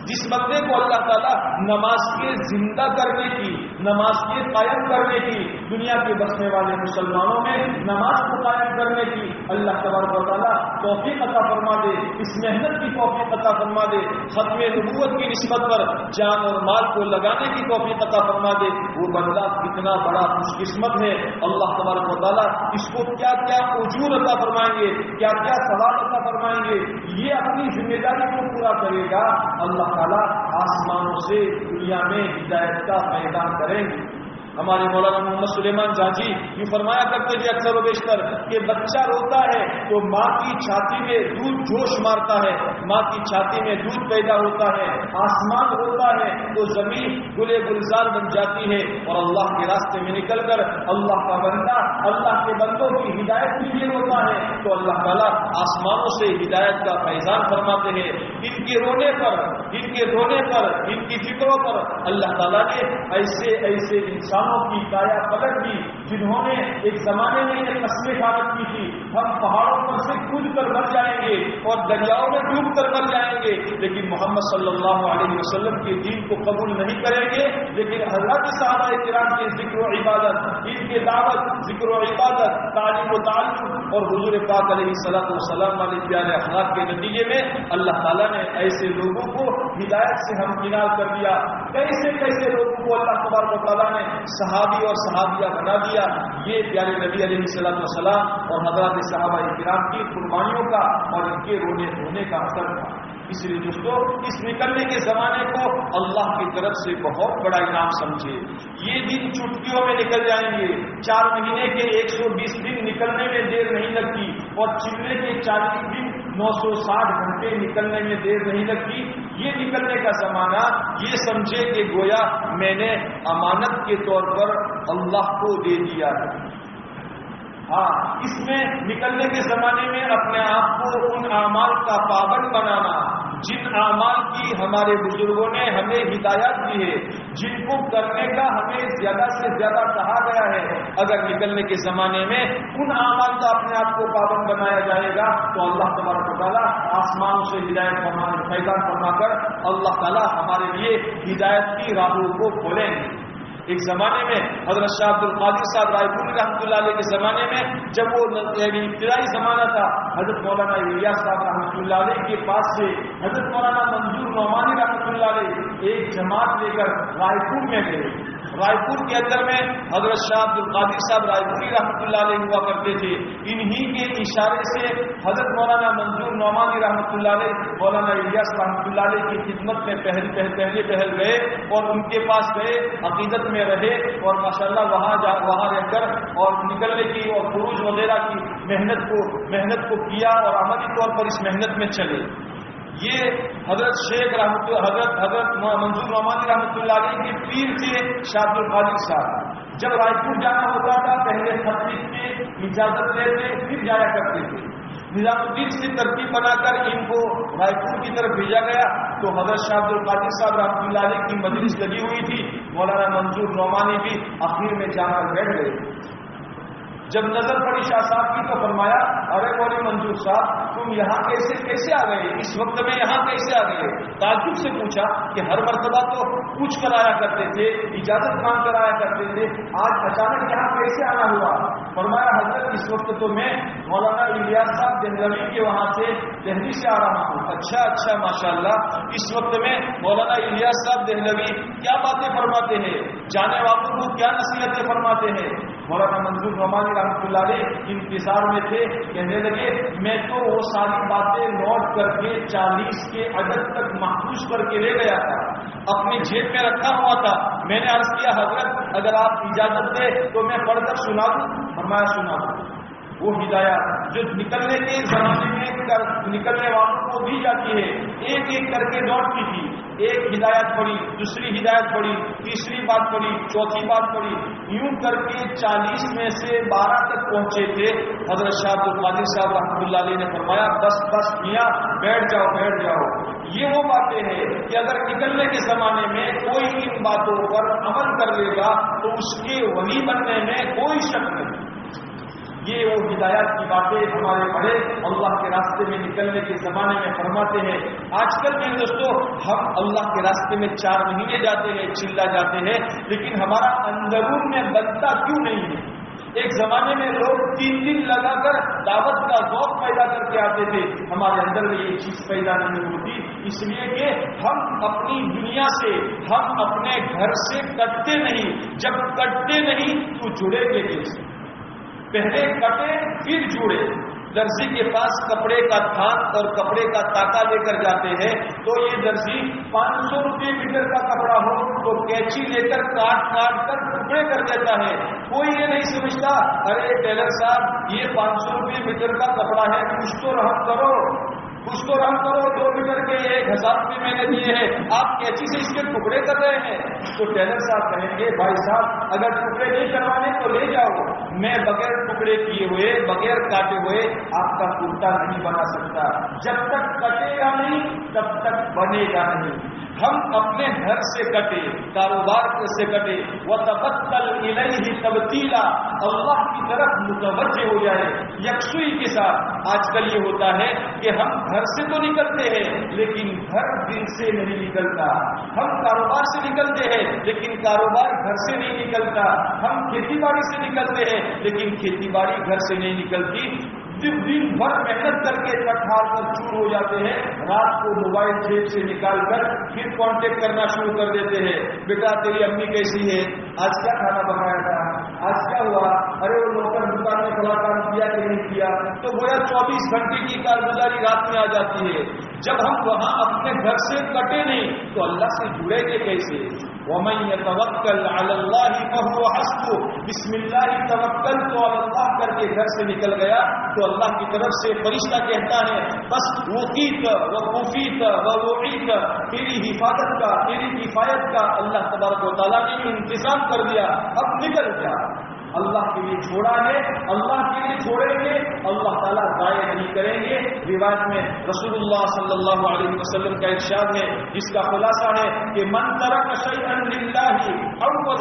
جس بندے کو اللہ تعالیٰ نماز کے زندہ کرنے کی نماز کے قائم کرنے کی، دنیا کے بسنے والے مسلمانوں میں نماز کو قائم کرنے کی اللہ تبارک و تعالیٰ توفیق عطا فرما دے، اس محنت کی توفیق عطا فرما دے، ختم نبوت کی نسبت پر جان اور مال کو لگانے کی توفیق عطا فرما دے۔ وہ بندہ کتنا بڑا خوش قسمت ہے۔ اللہ تبارک و تعالیٰ اس کو کیا کیا اجور عطا فرمائیں گے، کیا کیا سوال عطا فرمائیں گے۔ یہ اپنی ذمہ داری کو پورا کرے گا۔ اللہ تعالیٰ آسمانوں سے دنیا میں ہدایت کا میدان کریں گے ہمارے مولانا محمد سلیمان جاجی یہ فرمایا کرتے تھے اکثر و بیشتر کہ بچہ روتا ہے تو ماں کی چھاتی میں دودھ جوش مارتا ہے، ماں کی چھاتی میں دودھ پیدا ہوتا ہے، آسمان روتا ہے تو زمین گلے گلزار بن جاتی ہے اور اللہ کے راستے میں نکل کر اللہ کا بندہ، اللہ کے بندوں کی ہدایت کے لیے روتا ہے۔ تو اللہ تعالیٰ آسمانوں سے ہدایت کا فیضان فرماتے ہیں۔ ان کے رونے پر، ان کے رونے پر، ان کی فکروں پر اللہ تعالیٰ نے ایسے ایسے انسانوں کی کایا پلٹ دی جنہوں نے ایک زمانے میں ایک قسمیں کھارت کی تھی۔ ہم پہاڑوں پر سے کود کر مر جائیں گے اور دریاؤں میں ڈوب کر مر جائیں گے۔ لیکن محمد صلی اللہ علیہ وسلم کے دین کو قبول نہیں کریں گے۔ لیکن حضرت صحابہ کرام کے ذکر و عبادت ان کے دعوت، ذکر و عبادت، تعلیم و تعلق اور حضور پاک علیہ صلاح وسلم والے پیارے اخلاق کے نتیجے میں اللہ تعالیٰ نے ایسے لوگوں کو ہدایت سے ہم کنار کر دیا۔ کیسے کیسے لوگوں کو اللہ تبارک و تعالیٰ نے صحابی اور صحابیہ بنا دیا، یہ پیارے نبی علیہ صلاح وسلام اور حضرات صحابہ کرام کی قربانیوں کا اور ان کے رونے دھونے کا اثر تھا۔ اس لیے دوستوں اس نکلنے کے زمانے کو اللہ کی طرف سے بہت بڑا انعام سمجھے۔ یہ دن چٹکیوں میں نکل جائیں گے۔ چار مہینے کے ایک سو بیس دن نکلنے میں دیر نہیں لگتی اور چلنے کے چالیس دن نو سو ساٹھ گھنٹے نکلنے میں دیر نہیں لگتی۔ یہ نکلنے کا زمانہ یہ سمجھے کہ گویا میں نے امانت کے طور پر اللہ کو دے دیا ہے۔ ہاں اس میں نکلنے کے زمانے میں اپنے آپ کو ان اعمال کا پابند بنانا جن اعمال کی ہمارے بزرگوں نے ہمیں ہدایات دی ہے، جن کو کرنے کا ہمیں زیادہ سے زیادہ کہا گیا ہے، اگر نکلنے کے زمانے میں ان اعمال کا اپنے آپ کو پابند بنایا جائے گا، تو اللہ تبارک و تعالیٰ آسمان سے ہدایت فرمانے پیدا فرما کر اللہ تعالیٰ ہمارے لیے ہدایت کی راہوں کو کھولیں گے۔ ایک زمانے میں حضرت شاہ عبد القادر صاحب رائے پوری رحمۃ اللہ علیہ کے زمانے میں جب وہ یعنی ابتدائی زمانہ تھا، حضرت مولانا الیاس صاحب رحمۃ اللہ علیہ کے پاس سے حضرت مولانا منظور نعمانی رحمۃ اللہ علیہ ایک جماعت لے کر رائے پور میں گئے۔ رائے پور کے اندر میں حضرت شاہ عبد القادر صاحب رائے پوری رحمۃ اللہ علیہ ہوا کرتے تھے۔ انہی کے اشارے سے حضرت مولانا منظور نعمانی رحمۃ اللہ علیہ، مولانا الیاس رحمۃ اللہ علیہ کی خدمت میں پہل پہل پہلے پہل گئے اور ان کے پاس گئے، عقیدت میں رہے اور ماشاء اللہ وہاں جا وہاں رہ کر اور نکلنے کی اور فروج وغیرہ کی محنت کو محنت کو کیا اور عملی طور پر اس محنت میں چلے۔ یہ حضرت شیخ رحمت حضرت حضرت منظور نعمانی رحمۃ اللہ علیہ کے پیر تھے شاہد القادر صاحب۔ جب رائے پور جانا ہوتا تھا، پہلے خط لکھتے اجازت لیتے، پھر جایا کرتے تھے۔ نظام الدین سے ترتیب بنا کر ان کو رائے پور کی طرف بھیجا گیا۔ تو حضرت شاہ عبد القادر صاحب رحمۃ اللہ علیہ کی مجلس لگی ہوئی تھی۔ مولانا منظور نعمانی بھی آخر میں جا کر بیٹھ گئے۔ جب نظر پڑی شاہ صاحب کی تو فرمایا، ارے بولے منظور صاحب، تم یہاں کیسے کیسے آ گئے؟ اس وقت میں یہاں کیسے آ گئے تعجب سے پوچھا کہ ہر مرتبہ تو پوچھ کر آیا کرتے تھے، اجازت مانگ کر آیا کرتے تھے، آج اچانک یہاں کیسے آنا ہوا؟ فرمایا، حضرت، اس وقت تو میں مولانا الیاس صاحب دہلوی کے وہاں سے دہلی سے آ رہا ہوں۔ اچھا اچھا ماشاء اللہ اس وقت میں مولانا الیاس صاحب دہلوی کیا باتیں فرماتے ہیں؟ جانے والوں کو کیا نصیحتیں فرماتے ہیں؟ مولانا منظور رحمانی رحمۃ اللہ علیہ انتظار میں تھے، کہنے لگے، میں تو وہ ساری باتیں نوٹ کر کے چالیس کے عدد تک محفوظ کر کے لے گیا تھا۔ اپنی جیب میں رکھا ہوا تھا۔ میں نے عرض کیا، حضرت، اگر آپ اجازت دیں تو میں پڑھ کر سنا دوں۔ فرمایا، سنا دوں۔ وہ ہدایات جو نکلنے کے زمانے میں نکلنے والوں کو دی جاتی ہے، ایک ایک کر کے نوٹ کی تھی۔ ایک ہدایت پڑی دوسری ہدایت پڑی تیسری بات پڑی چوتھی بات پڑی یوں کر کے چالیس میں سے بارہ تک پہنچے تھے۔ حضرت شاہ القادر صاحب رحمۃ اللہ علیہ نے فرمایا، بس بس میاں، بیٹھ جاؤ بیٹھ جاؤ۔ یہ وہ باتیں ہیں کہ اگر نکلنے کے زمانے میں کوئی ان باتوں پر عمل کر لے گا، تو اس کے وہی بننے میں کوئی شک نہیں۔ یہ وہ ہدایات کی باتیں ہمارے بڑے اللہ کے راستے میں نکلنے کے زمانے میں فرماتے ہیں۔ آج کل کے دوستوں ہم اللہ کے راستے میں چار مہینے جاتے ہیں چلا جاتے ہیں، لیکن ہمارا اندرون میں بنتا کیوں نہیں ہے؟ ایک زمانے میں لوگ تین دن لگا کر دعوت کا ذوق پیدا کر کے آتے تھے۔ ہمارے اندر میں یہ چیز پیدا نہیں ہوتی۔ اس لیے کہ ہم اپنی دنیا سے، ہم اپنے گھر سے کٹتے نہیں۔ جب کٹتے نہیں تو جڑے گے کیسے؟ پہلے کٹے پھر جوڑے۔ درزی کے پاس کپڑے کا تھان اور کپڑے کا تاکہ لے کر جاتے ہیں۔ تو یہ درزی پانچ سو روپئے میٹر کا کپڑا ہو تو کیچی لے کر کاٹ کاٹ کر ٹکڑے کر دیتا ہے۔ کوئی یہ نہیں سمجھتا، ارے ٹیلر صاحب، یہ پانچ سو روپئے میٹر کا کپڑا ہے، کچھ تو رحم کرو۔ کچھ تو رحم کرو، دو میٹر کے ایک ہزار روپئے میں نے دیے ہیں۔ آپ کیچی سے اس کے ٹکڑے کر رہے ہیں؟ تو ٹیلر صاحب کہیں گے، بھائی صاحب، اگر ٹکڑے نہیں کروانے تو لے جاؤ۔ میں بغیر ٹکڑے کیے ہوئے، بغیر کاٹے ہوئے آپ کا کرتا نہیں بنا سکتا۔ جب تک کٹے گا نہیں، تب تک بنے گا نہیں۔ ہم اپنے گھر سے کٹے، کاروبار سے کٹے۔ وہ تبتل ہی تبدیلا اللہ کی طرف متوجہ ہو جائے یکسوئی کے ساتھ۔ آج کل یہ ہوتا ہے کہ ہم گھر سے تو نکلتے ہیں، لیکن گھر دل سے نہیں نکلتا۔ ہم کاروبار سے نکلتے ہیں، لیکن کاروبار گھر سے نہیں نکلتا۔ ہم کھیتی باڑی سے نکلتے ہیں، لیکن کھیتی باڑی گھر سے نہیں نکلتی۔ دن دن بھر محنت کر کے کٹ ہار چور ہو جاتے ہیں۔ رات کو موبائل جیب سے نکال کر پھر کانٹیکٹ کرنا شروع کر دیتے ہیں۔ بیٹا، تیری امی کیسی ہے؟ آج کیا کھانا بنایا تھا؟ آج کیا ہوا ارے وہ نوکر دکان میں بڑا کام کیا کہ نہیں کیا، تو گویا چوبیس گھنٹے کی کارگزاری رات میں آ جاتی ہے۔ جب ہم وہاں اپنے گھر سے کٹے نہیں، تو اللہ سے جڑے گے کیسے؟ ومن يتوکل على الله فهو حسبه، بسم اللہ توکل، تو اللہ کر کے گھر سے نکل گیا، تو اللہ کی طرف سے فرشتہ کہتا ہے، بس وقیت و کوفیت و وعیت تیری حفاظت کا، تیری کفایت کا اللہ تبارک و تعالیٰ نے انتظام کر دیا، اب نکل جا اللہ کے لیے چھوڑا ہے، اللہ کے لیے چھوڑیں گے، اللہ تعالیٰ ضائع نہیں کریں گے۔ روایت میں رسول اللہ صلی اللہ علیہ وسلم کا ارشاد ہے، جس کا خلاصہ ہے کہ من ترک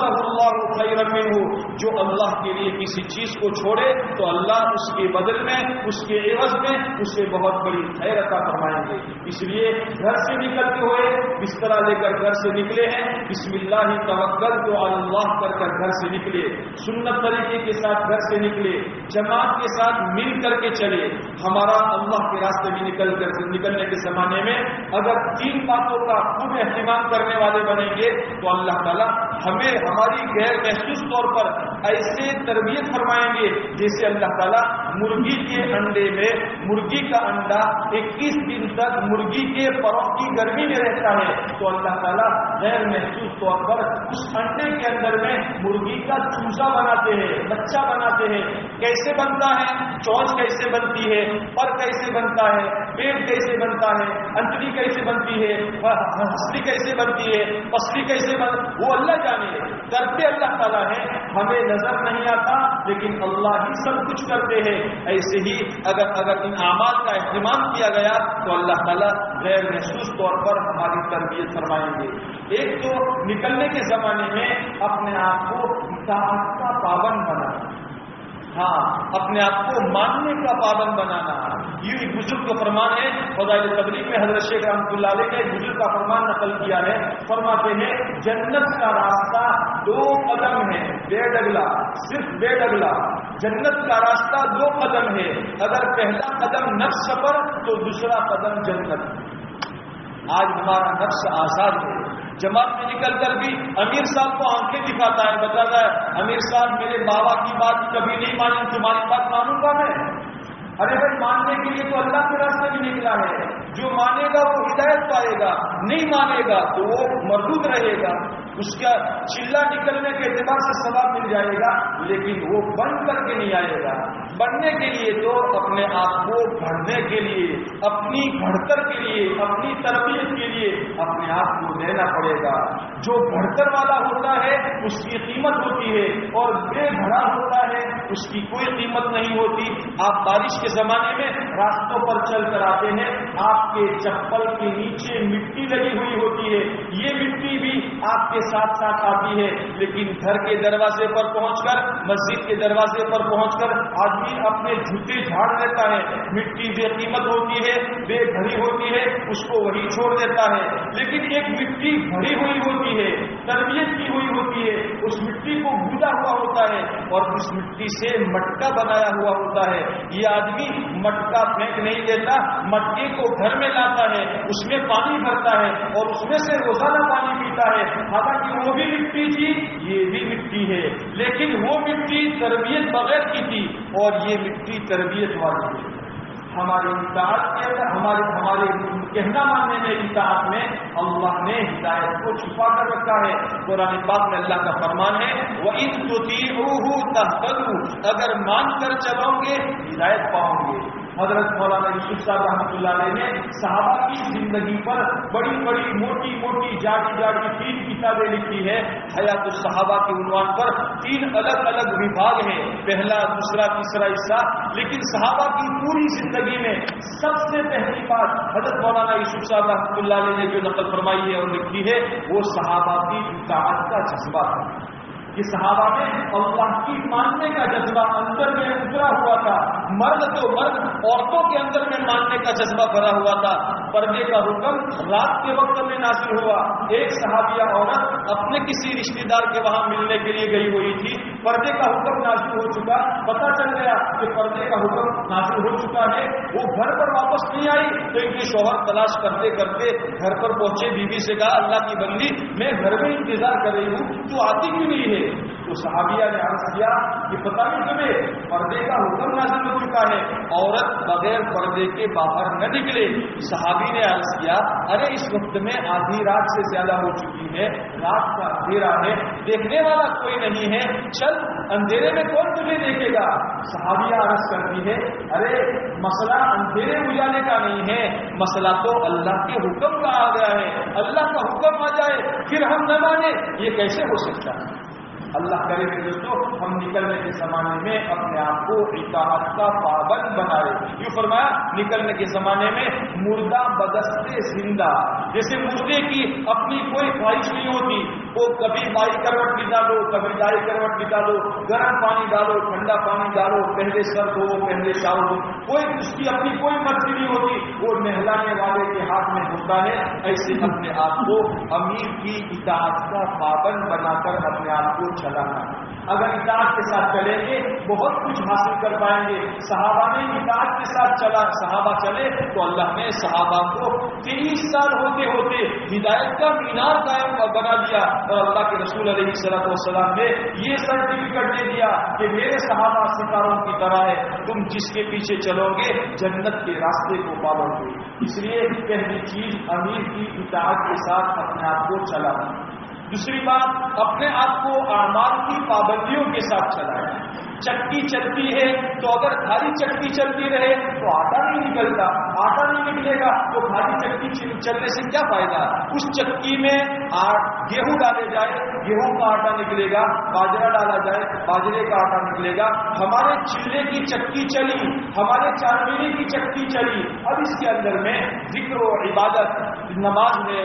اللہ خیر ہو جو اللہ کے لیے کسی چیز کو چھوڑے تو اللہ اس کے بدل میں، اس کے عوض میں اسے بہت بڑی خیر عطا فرمائیں گے۔ اس لیے گھر سے نکلتے ہوئے اس طرح لے کر گھر سے نکلے ہیں۔ بسم اللہ توکل تو اللہ کر کر گھر سے نکلے۔ سنت طریقے کے ساتھ گھر سے نکلے، جماعت کے ساتھ مل کر کے چلے۔ ہمارا اللہ کے راستے میں نکل کر نکلنے کے زمانے میں اگر تین باتوں کا خود اہتمام کرنے والے بنیں گے، تو اللہ تعالیٰ ہمیں ہماری غیر محسوس طور پر ایسے تربیت فرمائیں گے، جیسے اللہ تعالیٰ مرغی کے انڈے میں مرغی کا انڈا اکیس دن تک مرغی کے پروں کی گرمی میں رہتا ہے۔ تو اللہ تعالیٰ غیر محسوس طور پر اس انڈے کے اندر میں مرغی کا چوسا بناتے بناتے ہیں، بچہ بناتے ہیں، کیسے بنتا ہے؟ چونچ کیسے بنتی ہے؟ پر کیسے بنتا ہے؟ پیٹ کیسے بنتا ہے؟ انتری کیسے بنتی ہے؟ ہسری کیسے بنتی ہے؟ پسری کیسے بن؟ وہ اللہ جانے کرتے اللہ تعالیٰ ہے۔ ہمیں نظر نہیں آتا، لیکن اللہ ہی سب کچھ کرتے ہیں۔ ایسے ہی اگر اگر ان اعمال کا اہتمام کیا گیا، تو اللہ تعالیٰ غیر محسوس طور پر ہماری تربیت فرمائیں گے۔ ایک تو نکلنے کے زمانے میں اپنے آپ کو اطاعت کا پابند بنانا ہاں اپنے آپ کو ماننے کا پابند بنانا۔ یہ ایک بزرگ کا فرمان ہے۔ فضائل تبلیغ میں حضرت شیخ رحمۃ اللہ علیہ نے بزرگ کا فرمان نقل کیا ہے۔ فرماتے ہیں، جنت کا راستہ دو قدم ہے، بے ڈگلا صرف بے ڈگلا جنت کا راستہ دو قدم ہے۔ اگر پہلا قدم نفس پر، تو دوسرا قدم جنت۔ آج ہمارا نفس آزاد ہے۔ جماعت میں نکل کر بھی امیر صاحب کو آنکھیں دکھاتا ہے، بتاتا ہے، امیر صاحب میرے بابا کی بات کبھی نہیں مانی تمہاری بات مانوں گا میں؟ ارے بھائی، ماننے کے لیے تو اللہ کے راستے بھی نکلا ہے۔ جو مانے گا وہ ہدایت پائے گا، نہیں مانے گا تو وہ مردود رہے گا۔ اس کا چلا نکلنے کے اعتبار سے سواب مل جائے گا، لیکن وہ بن کر کے نہیں آئے گا۔ بننے کے لیے تو اپنے آپ کو گھڑنے کے لیے، اپنی گھڑتر کے لیے، اپنی تربیت کے لیے اپنے آپ کو دینا پڑے گا۔ جو گھڑتر والا ہوتا ہے، اس کی قیمت ہوتی ہے، اور بے گھڑا ہوتا ہے، اس کی کوئی قیمت نہیں ہوتی۔ آپ بارش کے زمانے میں راستوں پر چل کر آتے ہیں، آپ کے چپل کے نیچے مٹی لگی ہوئی ہوتی ہے۔ یہ مٹی بھی آپ کے ساتھ ساتھ آتی ہے، لیکن گھر کے دروازے پر پہنچ کر، مسجد کے دروازے پر پہنچ کر آدمی اپنے جوتے جھاڑ دیتا ہے۔ مٹی بے قیمت ہوتی ہے، بے بھری ہوتی ہے، اس کو وہی چھوڑ دیتا ہے۔ لیکن ایک مٹی بھری ہوئی ہوتی ہے، تربیت کی ہوئی ہوتی ہے، اس مٹی کو گودا ہوا ہوتا ہے اور اس مٹی سے مٹکا بنایا ہوا ہوتا ہے۔ یہ آدمی مٹکا پھینک نہیں دیتا، مٹکے کو گھر میں لاتا ہے، اس میں پانی بھرتا ہے اور اس میں سے روزانہ پانی پیتا ہے۔ حالانکہ وہ بھی مٹی تھی، یہ بھی مٹی ہے۔ لیکن وہ مٹی تربیت بغیر کی تھی اور یہ مٹی تربیت والی ہے۔ ہمارے اطاعت کے اندر، ہمارے ہمارے کہنا ماننے میں، اطاعت میں اللہ نے ہدایت کو چھپا کر رکھا ہے۔ قرآن پاک میں اللہ کا فرمان ہے وہ ان تو اگر مان کر چلو گے، ہدایت پاؤ گے۔ حضرت مولانا یوسف صاحب رحمۃ اللہ علیہ نے صحابہ کی زندگی پر بڑی بڑی موٹی موٹی جاڑی جاڑی تین کتابیں لکھی ہے حیات الصحابہ کے عنوان پر تین الگ الگ وبھاگ ہیں۔ پہلا، دوسرا، تیسرا حصہ۔ لیکن صحابہ کی پوری زندگی میں سب سے پہلی بات حضرت مولانا یوسف صاحب رحمۃ اللہ علیہ نے جو نقل فرمائی ہے اور لکھی ہے، وہ صحابہ کی اطاعت کا جذبہ تھا۔ کہ صحابہ میں اللہ کی ماننے کا جذبہ اندر میں اترا ہوا تھا، مرد تو مرد، عورتوں کے اندر میں ماننے کا جذبہ بھرا ہوا تھا۔ پردے کا حکم رات کے وقت میں نازل ہوا۔ ایک صحابیہ عورت اپنے کسی رشتے دار کے وہاں ملنے کے لیے گئی ہوئی تھی۔ پردے کا حکم نازل ہو چکا۔ پتا چل گیا کہ پردے کا حکم نازل ہو چکا ہے۔ وہ گھر پر واپس نہیں آئی۔ تو ان کے شوہر تلاش کرتے کرتے گھر پر پہنچے۔ بیوی سے کہا، اللہ کی بندی، میں گھر میں انتظار کر رہی ہوں، تو آتی کیوں نہیں ہے؟ تو صحابیہ نے عرض کیا کہ پتا نہیں تمہیں پردے کا حکم نازل ہو چکا ہے۔ عورت بغیر پردے کے باہر نہ نکلے۔ صحابی نے عرض کیا، ارے اس وقت میں آدھی رات سے زیادہ ہو چکی ہے۔ رات کا اندھیرا ہے، دیکھنے والا کوئی نہیں ہے۔ چل، اندھیرے میں کون تمہیں دیکھے گا؟ صحابیہ عرض کرتی ہے، ارے مسئلہ اندھیرے اجانے کا نہیں ہے۔ مسئلہ تو اللہ کے حکم کا آ گیا ہے۔ اللہ کا حکم آ جائے، پھر ہم نہ مانے یہ کیسے ہو سکتا ہے؟ اللہ کرے کہ دوستوں ہم نکلنے کے زمانے میں اپنے آپ کو اطاعت کا پابند بنائے۔ یوں فرمایا، نکلنے کے زمانے میں مردہ بدستے زندہ۔ جیسے مردے کی اپنی کوئی خواہش نہیں ہوتی، وہ کبھی بائی کروٹ بھی ڈالو، کبھی دائی کروٹ بھی ڈالو، گرم پانی ڈالو، ٹھنڈا پانی ڈالو، پہلے سر دو پہلے چاؤ دو کوئی اس کی اپنی کوئی مرضی نہیں ہوتی، وہ نہلانے والے کے ہاتھ میں ہوتا ہے، ایسے اپنے آپ کو امیر کی اطاعت کا پابند بنا کر اپنے آپ کو چلانا۔ اگر اطاعت کے ساتھ چلیں گے، بہت کچھ حاصل کر پائیں گے۔ صحابہ نے اطاعت کے ساتھ چلا، صحابہ چلے تو اللہ نے صحابہ کو تیس سال ہوتے ہوتے ہدایت کا مینار قائم بنا دیا۔ اور اللہ کے رسول علیہ صلاح والسلام نے یہ سرٹیفکیٹ دے دیا کہ میرے صحابہ ستاروں کی طرح ہے۔ تم جس کے پیچھے چلو گے، جنت کے راستے کو پالو گے۔ اس لیے پہلی چیز امیر کی اطاعت کے ساتھ اپنے آپ کو چلانا۔ دوسری بات، اپنے آپ کو اعمال کی پابندیوں کے ساتھ چلائیں چکی چلتی ہے، تو اگر کھالی چکی چلتی رہے، تو آٹا نہیں نکلتا۔ آٹا نہیں نکلے گا، تو کھالی چکی چلنے سے کیا فائدہ؟ اس چکی میں گیہوں ڈالے جائے، گیہوں کا آٹا نکلے گا باجرا ڈالا جائے، باجرے کا آٹا نکلے گا۔ ہمارے چلے کی چکی چلی، ہمارے چار کی چکی چلی۔ اب اس کے اندر میں ذکر و عبادت نماز میں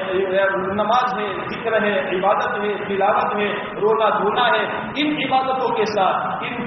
نماز ہے ذکر ہے، عبادت ہے، تلاوت ہے، رونا دھونا ہے، ان عبادتوں کے ساتھ ان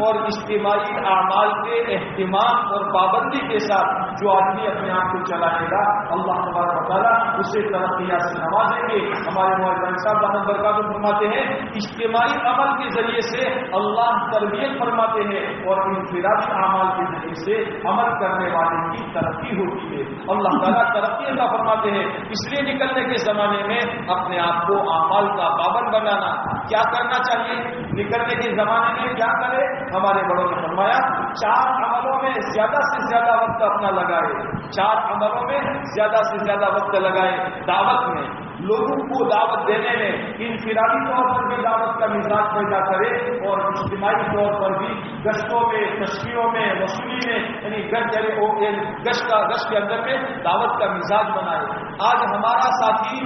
اور اجتماعی اعمال کے اہتمام اور پابندی کے ساتھ جو آدمی اپنے آپ کو چلائے گا، اللہ تبارک تعالیٰ اسے ترقیات سے نوازیں گے۔ ہمارے مولانا صاحب دامن برکات فرماتے ہیں، اجتماعی عمل کے ذریعے سے اللہ تربیت فرماتے ہیں اور انفرادی اعمال کے ذریعے سے عمل کرنے والے کی ترقی ہوتی ہے۔ اللہ تعالیٰ ترقی اللہ فرماتے ہیں۔ اس لیے نکلنے کے زمانے میں اپنے آپ کو اعمال کا پابند بنانا کیا کرنا چاہیے؟ نکلنے کے زمانے میں کیا کرے؟ ہمارے بڑوں نے فرمایا، چار عملوں میں زیادہ سے زیادہ وقت اپنا لگائے۔ چار عملوں میں زیادہ سے زیادہ وقت لگائے۔ دعوت میں لوگوں کو دعوت دینے میں انفرادی طور پر بھی دعوت کا مزاج پیدا کرے اور اجتماعی طور پر بھی گشتوں میں، تشکیلوں میں، وصولی میں یعنی گشت یعنی گشت کا، گشت کے اندر میں دعوت کا مزاج بنائے۔ آج ہمارا ساتھی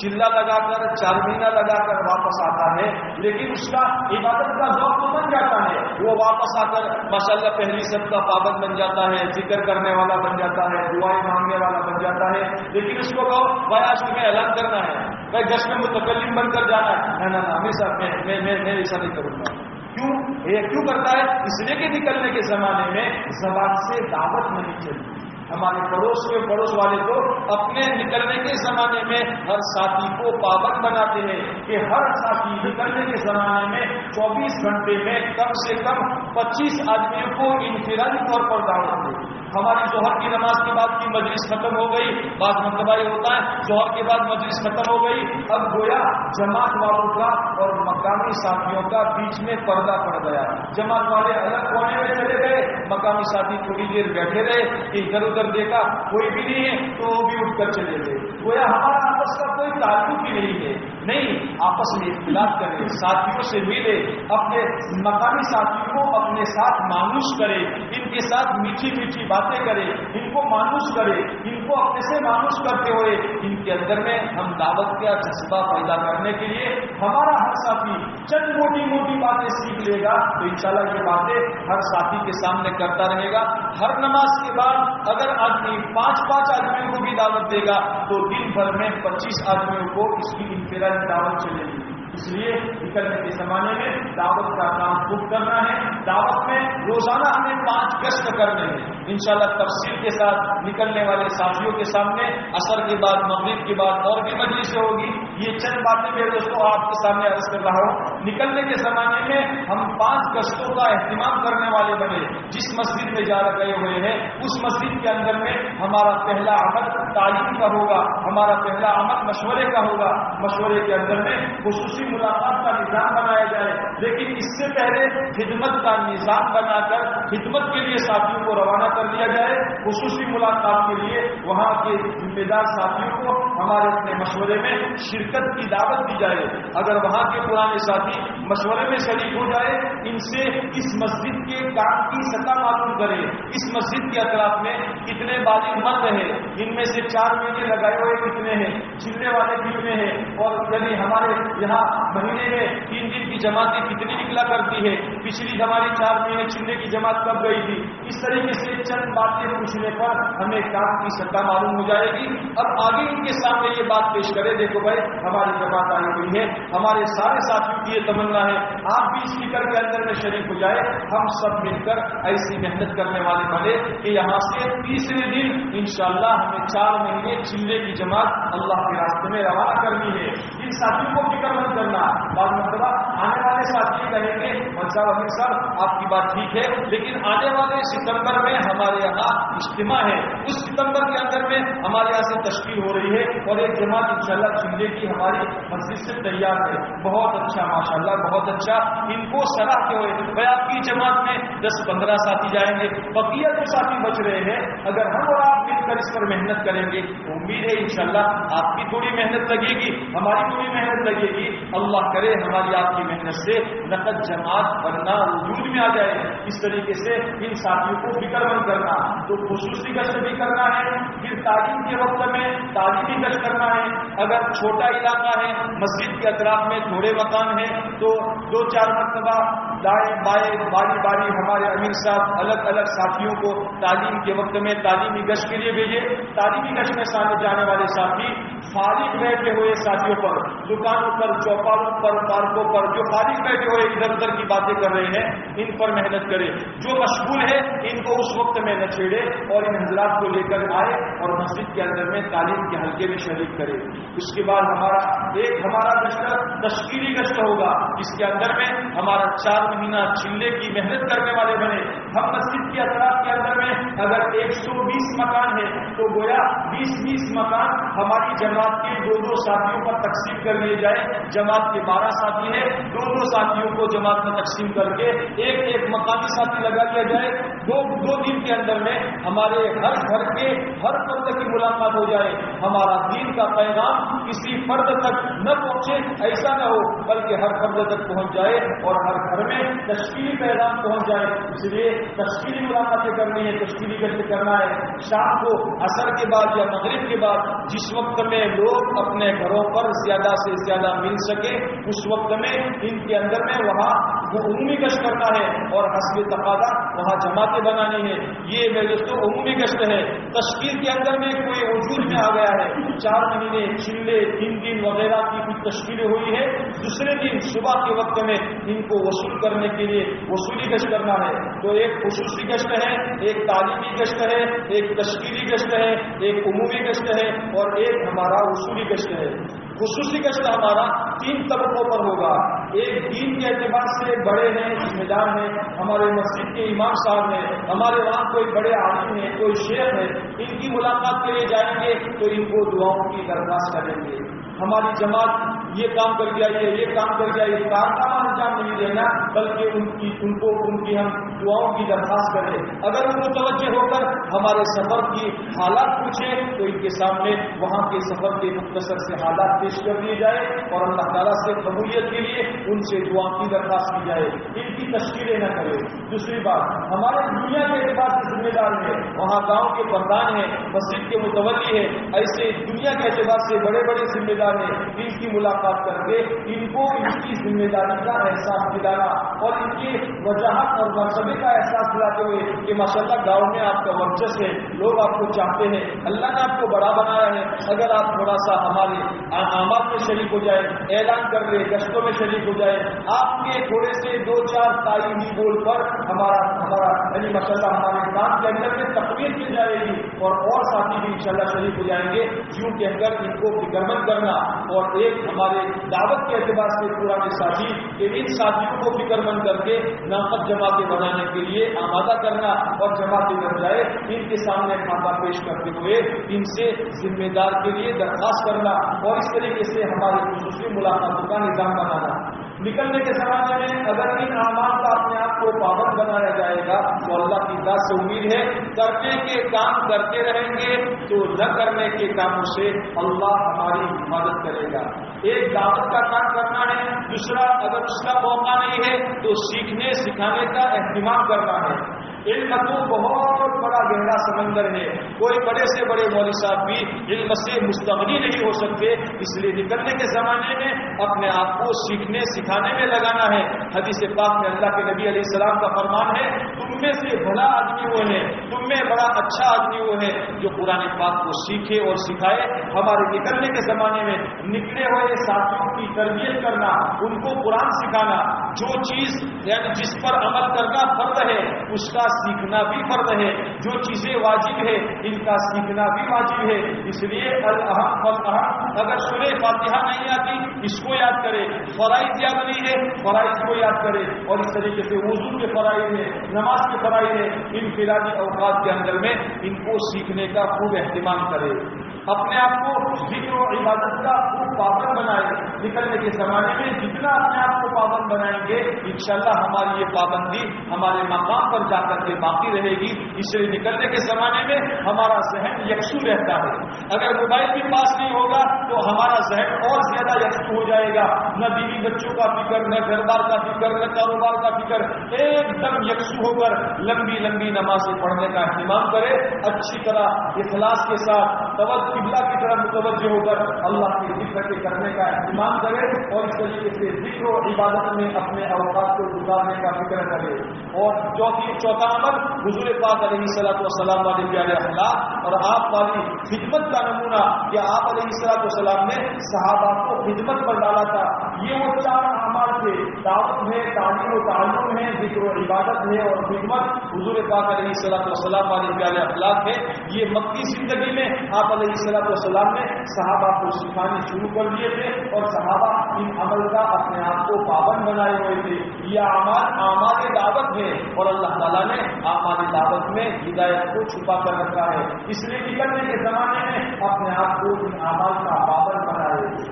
چلا لگا کر چار مہینہ لگا کر واپس آتا ہے، لیکن اس کا عبادت کا ذوق تو بن جاتا ہے۔ وہ واپس آ کر ماشاء اللہ پہلی سب کا پابند بن جاتا ہے، ذکر کرنے والا بن جاتا ہے، دعائیں مانگنے والا بن جاتا ہے۔ لیکن اس کو کہو، بھائی آج تمہیں اعلان کرنا ہے۔ بھائی گش میں متکلم بن کر جانا ہے۔ نہ ہمیشہ میں ایسا نہیں کروں گا۔ کیوں؟ یہ کیوں کرتا ہے؟ اس لیے کہ نکلنے کے زمانے میں زبان سے دعوت نہیں چلتی۔ ہمارے پڑوس میں پڑوس والے تو اپنے نکلنے کے زمانے میں ہر ساتھی کو پابند بناتے ہیں کہ ہر ساتھی نکلنے کے زمانے میں چوبیس گھنٹے میں کم سے کم پچیس آدمیوں کو انفرادی طور پر دعوت دے۔ ہماری جوہر کی نماز کے بعد کی مجلس ختم ہو گئی۔ بعض مرتبہ یہ ہوتا ہے، جوہر کے بعد مجلس ختم ہو گئی۔ اب گویا جماعت والوں کا اور مقامی ساتھیوں کا بیچ میں پردہ پڑ گیا۔ جماعت والے الگ کونے میں چلے گئے۔ مقامی ساتھی تھوڑی دیر بیٹھے رہے۔ کہ ادھر ادھر دیکھا کوئی بھی نہیں ہے تو وہ بھی اٹھ کر چلے گئے۔ گویا ہمارا آپس کا کوئی تعلق ہی نہیں ہے۔ نہیں، آپس میں اختلاف کرے ساتھیوں سے ملے، اپنے مقامی ساتھیوں کو اپنے ساتھ مانوس کرے، ان کے ساتھ میٹھی میٹھی بات باتیں کرے، ان کو مانوس کرے، ان کو اپنے سے مانوس کرتے ہوئے، ان کے اندر میں ہم دعوت کا جذبہ پیدا کرنے کے لیے ہمارا ہر ساتھی چند موٹی موٹی باتیں سیکھ لے گا۔ تو انشاءاللہ یہ باتیں ہر ساتھی کے سامنے کرتا رہے گا۔ ہر نماز کے بعد اگر آدمی پانچ پانچ آدمیوں کو بھی دعوت دے گا، تو دن بھر میں پچیس آدمیوں کو اس کی انفراد دعوت چلے گی۔ اس لیے نکلنے کے زمانے میں دعوت کا کام خوب کرنا ہے۔ دعوت میں روزانہ ہمیں پانچ گشت کرنے ہیں۔ انشاءاللہ تفصیل کے ساتھ نکلنے والے ساتھیوں کے سامنے اثر کے بعد، مغرب کے بعد اور بھی مجلسیں سے ہوگی۔ یہ چند باتیں میرے دوستوں آپ کے سامنے عرض کر رہا ہوں۔ نکلنے کے زمانے میں ہم پانچ گشتوں کا اہتمام کرنے والے بنے، جس مسجد میں جا گئے ہوئے ہیں، اس مسجد کے اندر میں ہمارا پہلا عمل تعلیم کا ہوگا، ہمارا پہلا عمل مشورے کا ہوگا۔ مشورے کے اندر میں خصوصی ملاقات کا نظام بنایا جائے، لیکن اس سے پہلے خدمت کا نظام بنا کر خدمت کے لیے ساتھیوں کو روانہ کر دیا جائے۔ خصوصی ملاقات کے لیے وہاں کے ذمہ دار ساتھیوں کو ہمارے اپنے مشورے میں شرکت کی دعوت دی جائے۔ اگر وہاں کے پرانے ساتھی مشورے میں شریک ہو جائے، ان سے اس مسجد کے کام کی سطح معلوم کرے۔ اس مسجد کے اطراف میں کتنے بالغ مند ہیں۔ ان میں سے چار مہینے لگائے ہوئے کتنے ہیں؟ چلنے والے کتنے ہیں۔ اور یعنی ہمارے یہاں مہینے میں تین دن کی جماعتیں کتنی نکلا کرتی ہے پچھلی ہماری چار مہینے چلنے کی جماعت کب گئی تھی؟ اس طریقے سے چند باتیں پوچھنے پر ہمیں کام کی سطح معلوم ہو جائے گی۔ اب آگے ان کے سامنے یہ بات پیش کرے، دیکھو بھائی، ہماری جماعت آئی ہوئی ہے، ہمارے سارے ساتھیوں کی یہ تمنا ہے، آپ بھی اس فکر کے اندر میں شریک ہو جائے، ہم سب مل کر ایسی محنت کرنے والے بنے کہ یہاں سے تیسرے دن انشاءاللہ ہمیں چار مہینے چلنے کی جماعت اللہ کے راستے میں روانہ کرنی ہے۔ ان ساتھیوں کو فکر مند کرنا۔ بعض مرتبہ آنے والے ساتھی کہیں گے صاحب، امیر صاحب، آپ کی بات ٹھیک ہے، لیکن آنے والے ستمبر میں ہمارے یہاں اجتماع ہے۔ اس ستمبر کے اندر میں ہمارے یہاں سے تشکیل ہو رہی ہے۔ اور ایک جماعت ان شاء اللہ کی ہماری مسجد سے تیار ہے۔ بہت اچھا ماشاء اللہ بہت اچھا۔ ان کو سراہتے ہوئے۔ بھائی، آپ کی جماعت میں دس پندرہ ساتھی جائیں گے۔ بقیہ جو ساتھی بچ رہے ہیں۔ اگر ہم اور آپ مل کر اس پر محنت کریں گے امید ہے انشاءاللہ آپ کی تھوڑی محنت لگے گی، ہماری تھوڑی محنت لگے گی۔ اللہ کرے ہماری آپ کی محنت سے نقد جماعت بننا وجود میں آ جائے۔ اس طریقے سے ان ساتھیوں کو فکر مند کرنا۔ تو خصوصی گشت بھی کرنا ہے۔ پھر تعلیم کے وقت میں تعلیمی محنت کرنا ہے، اگر چھوٹا علاقہ ہے، مسجد کے اطراف میں تھوڑے مکان ہیں، تو دو چار مرتبہ دائیں بائیں باری باری ہمارے امیر صاحب، الگ الگ ساتھیوں کو تعلیم کے وقت میں تعلیمی گشت کے لیے بھیجے۔ تعلیمی گشت میں سامنے جانے والے ساتھی، فارغ بیٹھے ہوئے ساتھیوں پر، دکانوں پر، چوپالوں پر، پارکوں پر، جو فارغ بیٹھے ہوئے ادھر ادھر کی باتیں کر رہے ہیں، ان پر محنت کرے جو مشغول ہے ان کو اس وقت میں نہ چھیڑے اور ان حضرات کو لے کر آئے اور مسجد کے اندر میں تعلیم کے حلقے میں شریک کرے۔ اس کے بعد ہمارا ایک ہمارا گشت تشکیلی گشت ہوگا۔ اس کے اندر میں ہمارا چار مہینہ چلے کی محنت کرنے والے بنے۔ ہم مسجد کے اطراف کے اندر میں اگر ایک سو بیس مکان ہے تو گویا بیس بیس مکان ہماری جماعت کے دو دو ساتھیوں پر تقسیم کر لیے جائے جماعت کے بارہ ساتھی ہیں، دو دو ساتھیوں کو جماعت میں تقسیم کر کے ایک ایک مقامی ساتھی لگا دیا جائے۔ دو دو دن کے اندر میں ہمارے ہر گھر کے ہر فرد کی ملاقات ہو جائے۔ ہمارا دین کا پیغام کسی فرد تک نہ پہنچے، ایسا نہ ہو، بلکہ ہر فرد تک پہنچ جائے اور ہر گھر میں میں تشکیلی پیغام پہنچ جائے، اس لیے تشکیلی ملاقاتیں کرنی ہے، تشکیلی گشت کرنا ہے۔ شام کو اثر کے بعد یا مغرب کے بعد جس وقت میں لوگ اپنے گھروں پر زیادہ سے زیادہ مل سکے اس وقت میں ان کے اندر میں وہاں وہ عمومی گشت کرنا ہے اور حسب تقاضا وہاں جماعتیں بنانی ہے یہ میرے دوستوں عمومی گشت ہے۔ تشکیل کے اندر میں کوئی وجود میں آ گیا ہے۔ چار مہینے چلے، تین دن وغیرہ کی کچھ تشکیلیں ہوئی ہے دوسرے دن صبح کے وقت میں ان کو وصول کر کرنے کے لیے وصولی گشت کرنا ہے۔ تو ایک خصوصی گشت ہے، ایک تعلیمی گشت ہے، ایک تشکیلی گشت ہے، ایک عمومی گشت ہے اور ایک ہمارا وصولی گشت ہے۔ خصوصی گشت ہمارا تین طبقوں پر ہوگا۔ ایک دین کے اعتبار سے بڑے ہیں ذمہ دار ہیں ہمارے مسجد کے امام صاحب ہیں، ہمارے وہاں کوئی بڑے عالم ہیں، کوئی شیخ ہے ان کی ملاقات کے لیے جائیں گے تو ان کو دعاؤں کی درخواست کریں گے۔ ہماری جماعت یہ کام کر دیا یہ کام کر دیا یہ کارنامہ انجام نہیں دینا، بلکہ ان کی، ان کو، ان کی ہم دعاؤں کی درخواست کریں۔ اگر ان کو توجہ ہو کر ہمارے سفر کی حالات پوچھیں، تو ان کے سامنے وہاں کے سفر کے مختصر سے حالات پیش کر دیے جائے اور اللہ تعالیٰ سے قبولیت کے لیے ان سے دعا کی درخواست کی جائے۔ ان کی تشکیلیں نہ کرے دوسری بات، ہمارے دنیا کے اعتبار سے ذمہ دار ہیں، وہاں گاؤں کے پردھان ہیں، مسجد کے متولی ہیں، ایسے دنیا کے اعتبار سے بڑے بڑے ذمہ دار ہیں۔ ان کی ملاقات کر کے ان کو ان کی ذمہ داری کا احساس دلانا اور ان کی وجاہت اور مرتبے کا احساس دلاتے ہوئے کہ ماشاء اللہ گاؤں میں آپ کا ورچس ہے لوگ آپ کو چاہتے ہیں۔ اللہ نے آپ کو بڑا بنایا ہے۔ اگر آپ تھوڑا سا ہمارے آماد میں شریک ہو جائے اعلان کر لے گشتوں میں شریک ہو جائے آپ کے تھوڑے سے دو چار تعلیمی بول پر ہمارا ہمارا یعنی ماشاء اللہ ہمارے کام کے اندر میں تقویر کی جائے گی اور اور ساتھی بھی انشاءاللہ شریک ہو جائیں گے۔ جیوں کے اندر ان کو فکرمند کرنا اور ایک ہمارے دعوت کے اعتبار سے پرانے ساتھی کہ ان ساتھیوں کو فکر مند کر کے نامت جماعتیں بنانے کے لیے آمادہ کرنا اور جماعتیں بن جائے، ان کے سامنے کھاتا پیش کرتے ہوئے ان سے ذمہ دار کے لیے درخواست کرنا اور اس طریقے سے ہمارے خصوصی ملاقاتوں کا نظام بنانا۔ نکلنے کے زمانے میں اگر ان اعمال کا اپنے آپ کو پابند بنایا جائے گا تو اللہ کی ذات سے امید ہے، کرنے کے کام کرتے رہیں گے تو نہ کرنے کے کاموں سے اللہ ہماری حفاظت کرے گا۔ ایک دعوت کا کام کرنا ہے، دوسرا اگر اس کا موقع نہیں ہے تو سیکھنے، سکھانے کا اہتمام کرنا ہے۔ علم تو بہت بڑا گہرا سمندر ہے۔ کوئی بڑے سے بڑے مولوی صاحب بھی علم سے مستغنی نہیں ہو سکتے۔ اس لیے نکلنے کے زمانے میں اپنے آپ کو سیکھنے، سکھانے میں لگانا ہے۔ حدیث پاک میں اللہ کے نبی علیہ السلام کا فرمان ہے، تم میں سے بڑا آدمی وہ ہے، تم میں بڑا اچھا آدمی وہ ہے جو قرآن پاک کو سیکھے اور سکھائے۔ ہمارے نکلنے کے زمانے میں نکلے ہوئے ساتھیوں کی تربیت کرنا، ان کو قرآن سکھانا، جو چیز یعنی جس پر عمل کرنا فرد ہے، اس کا سیکھنا بھی فرض ہے۔ جو چیزیں واجب ہے ان کا سیکھنا بھی واجب ہے۔ اس لیے الحم فلحم اگر سورہ فاتحہ نہیں آتی، اس کو یاد کرے۔ فرائض یاد نہیں ہے، فرائض کو یاد کرے۔ اور اس طریقے سے وضو کے فرائض ہے نماز کے فرائض ہے ان فلادی اوقات کے اندر میں ان کو سیکھنے کا خوب اہتمام کرے۔ اپنے آپ کو ذکر و عبادت کا خوب پابند بنائے. نکلنے کے زمانے میں جتنا اپنے آپ کو پابند بنائیں گے، انشاءاللہ ہماری یہ پابندی ہمارے مقام پر جا کر کے باقی رہے گی. اس لیے نکلنے کے زمانے میں ہمارا ذہن یکسو رہتا ہے. اگر موبائل بھی پاس نہیں ہوگا تو ہمارا ذہن اور زیادہ یکسو ہو جائے گا. نہ بیوی بچوں کا فکر، نہ گھر بار کا فکر، نہ کاروبار کا فکر. ایک دم یکسو ہو کر لمبی لمبی نمازیں پڑھنے کا اہتمام کرے. اچھی طرح اخلاص کے ساتھ توجہ قبلہ کی طرف متوجہ ہو کر اللہ کے ذکر کے کرنے کا اہتمام کرے اور اس طریقے سے ذکر و عبادت میں اپنے اوقات کو گزارنے کا فکر کرے اور چوتھی چوتھا عمل حضور پاک علیہ صلاحت وسلام والے پیارے اخلاق اور آپ والی خدمت کا نمونہ کہ آپ علیہ السلاط والسلام نے صحابہ کو خدمت پر ڈالا تھا، یہ وہ چار اعمال تھے دعوت ہے، تعلیم و تعلق ہے، ذکر و عبادت ہے اور خدمت حضور پاک علیہ السلاط والسلام والے پیارے اخلاق ہے یہ مکی زندگی میں آپ علیہ السلاط والسلام نے صحابہ کو سکھانے شروع کر دیے تھے اور صحابہ ان عمل کا اپنے آپ کو پابند بنائے ہوئے تھے۔ یہ اعمال اعمال دعوت ہے اور اللہ تعالیٰ نے اعمال دعوت میں ہدایت کو چھپا کر رکھا ہے۔ اس لیے نکلنے کے زمانے میں اپنے آپ کو ان اعمال کا پابند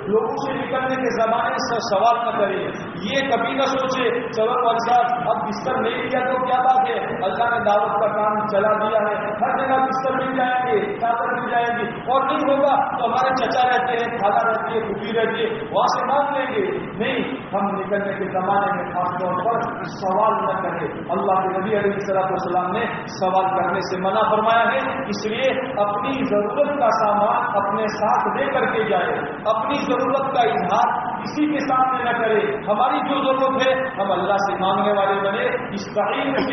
لوگوں سے نکلنے کے زمانے سے سوال نہ کرے یہ کبھی نہ سوچے، چلو صاحب، اب بستر نہیں کیا تو کیا بات ہے؟ اللہ نے دعوت کا کام چلا دیا ہے۔ ہر جگہ بستر مل جائیں گے، چادر مل جائیں گے اور نہیں ہوگا تو ہمارے چچا رہتے ہیں کھالا رہتی ہے کھپی رہتی ہے، وہاں سے مانگ لیں گے۔ نہیں، ہم نکلنے کے زمانے میں خاص طور پر سوال نہ کرے اللہ کے نبی علیہ السلام السلام نے سوال کرنے سے منع فرمایا ہے، اس لیے اپنی ضرورت کا سامان اپنے ساتھ لے کر کے جائے اپنی ضرورت ضرورت کا اظہار کسی کے سامنے نہ کرے۔ ہماری جو ضرورت ہے، ہم اللہ سے مانگنے والے بنے۔ اس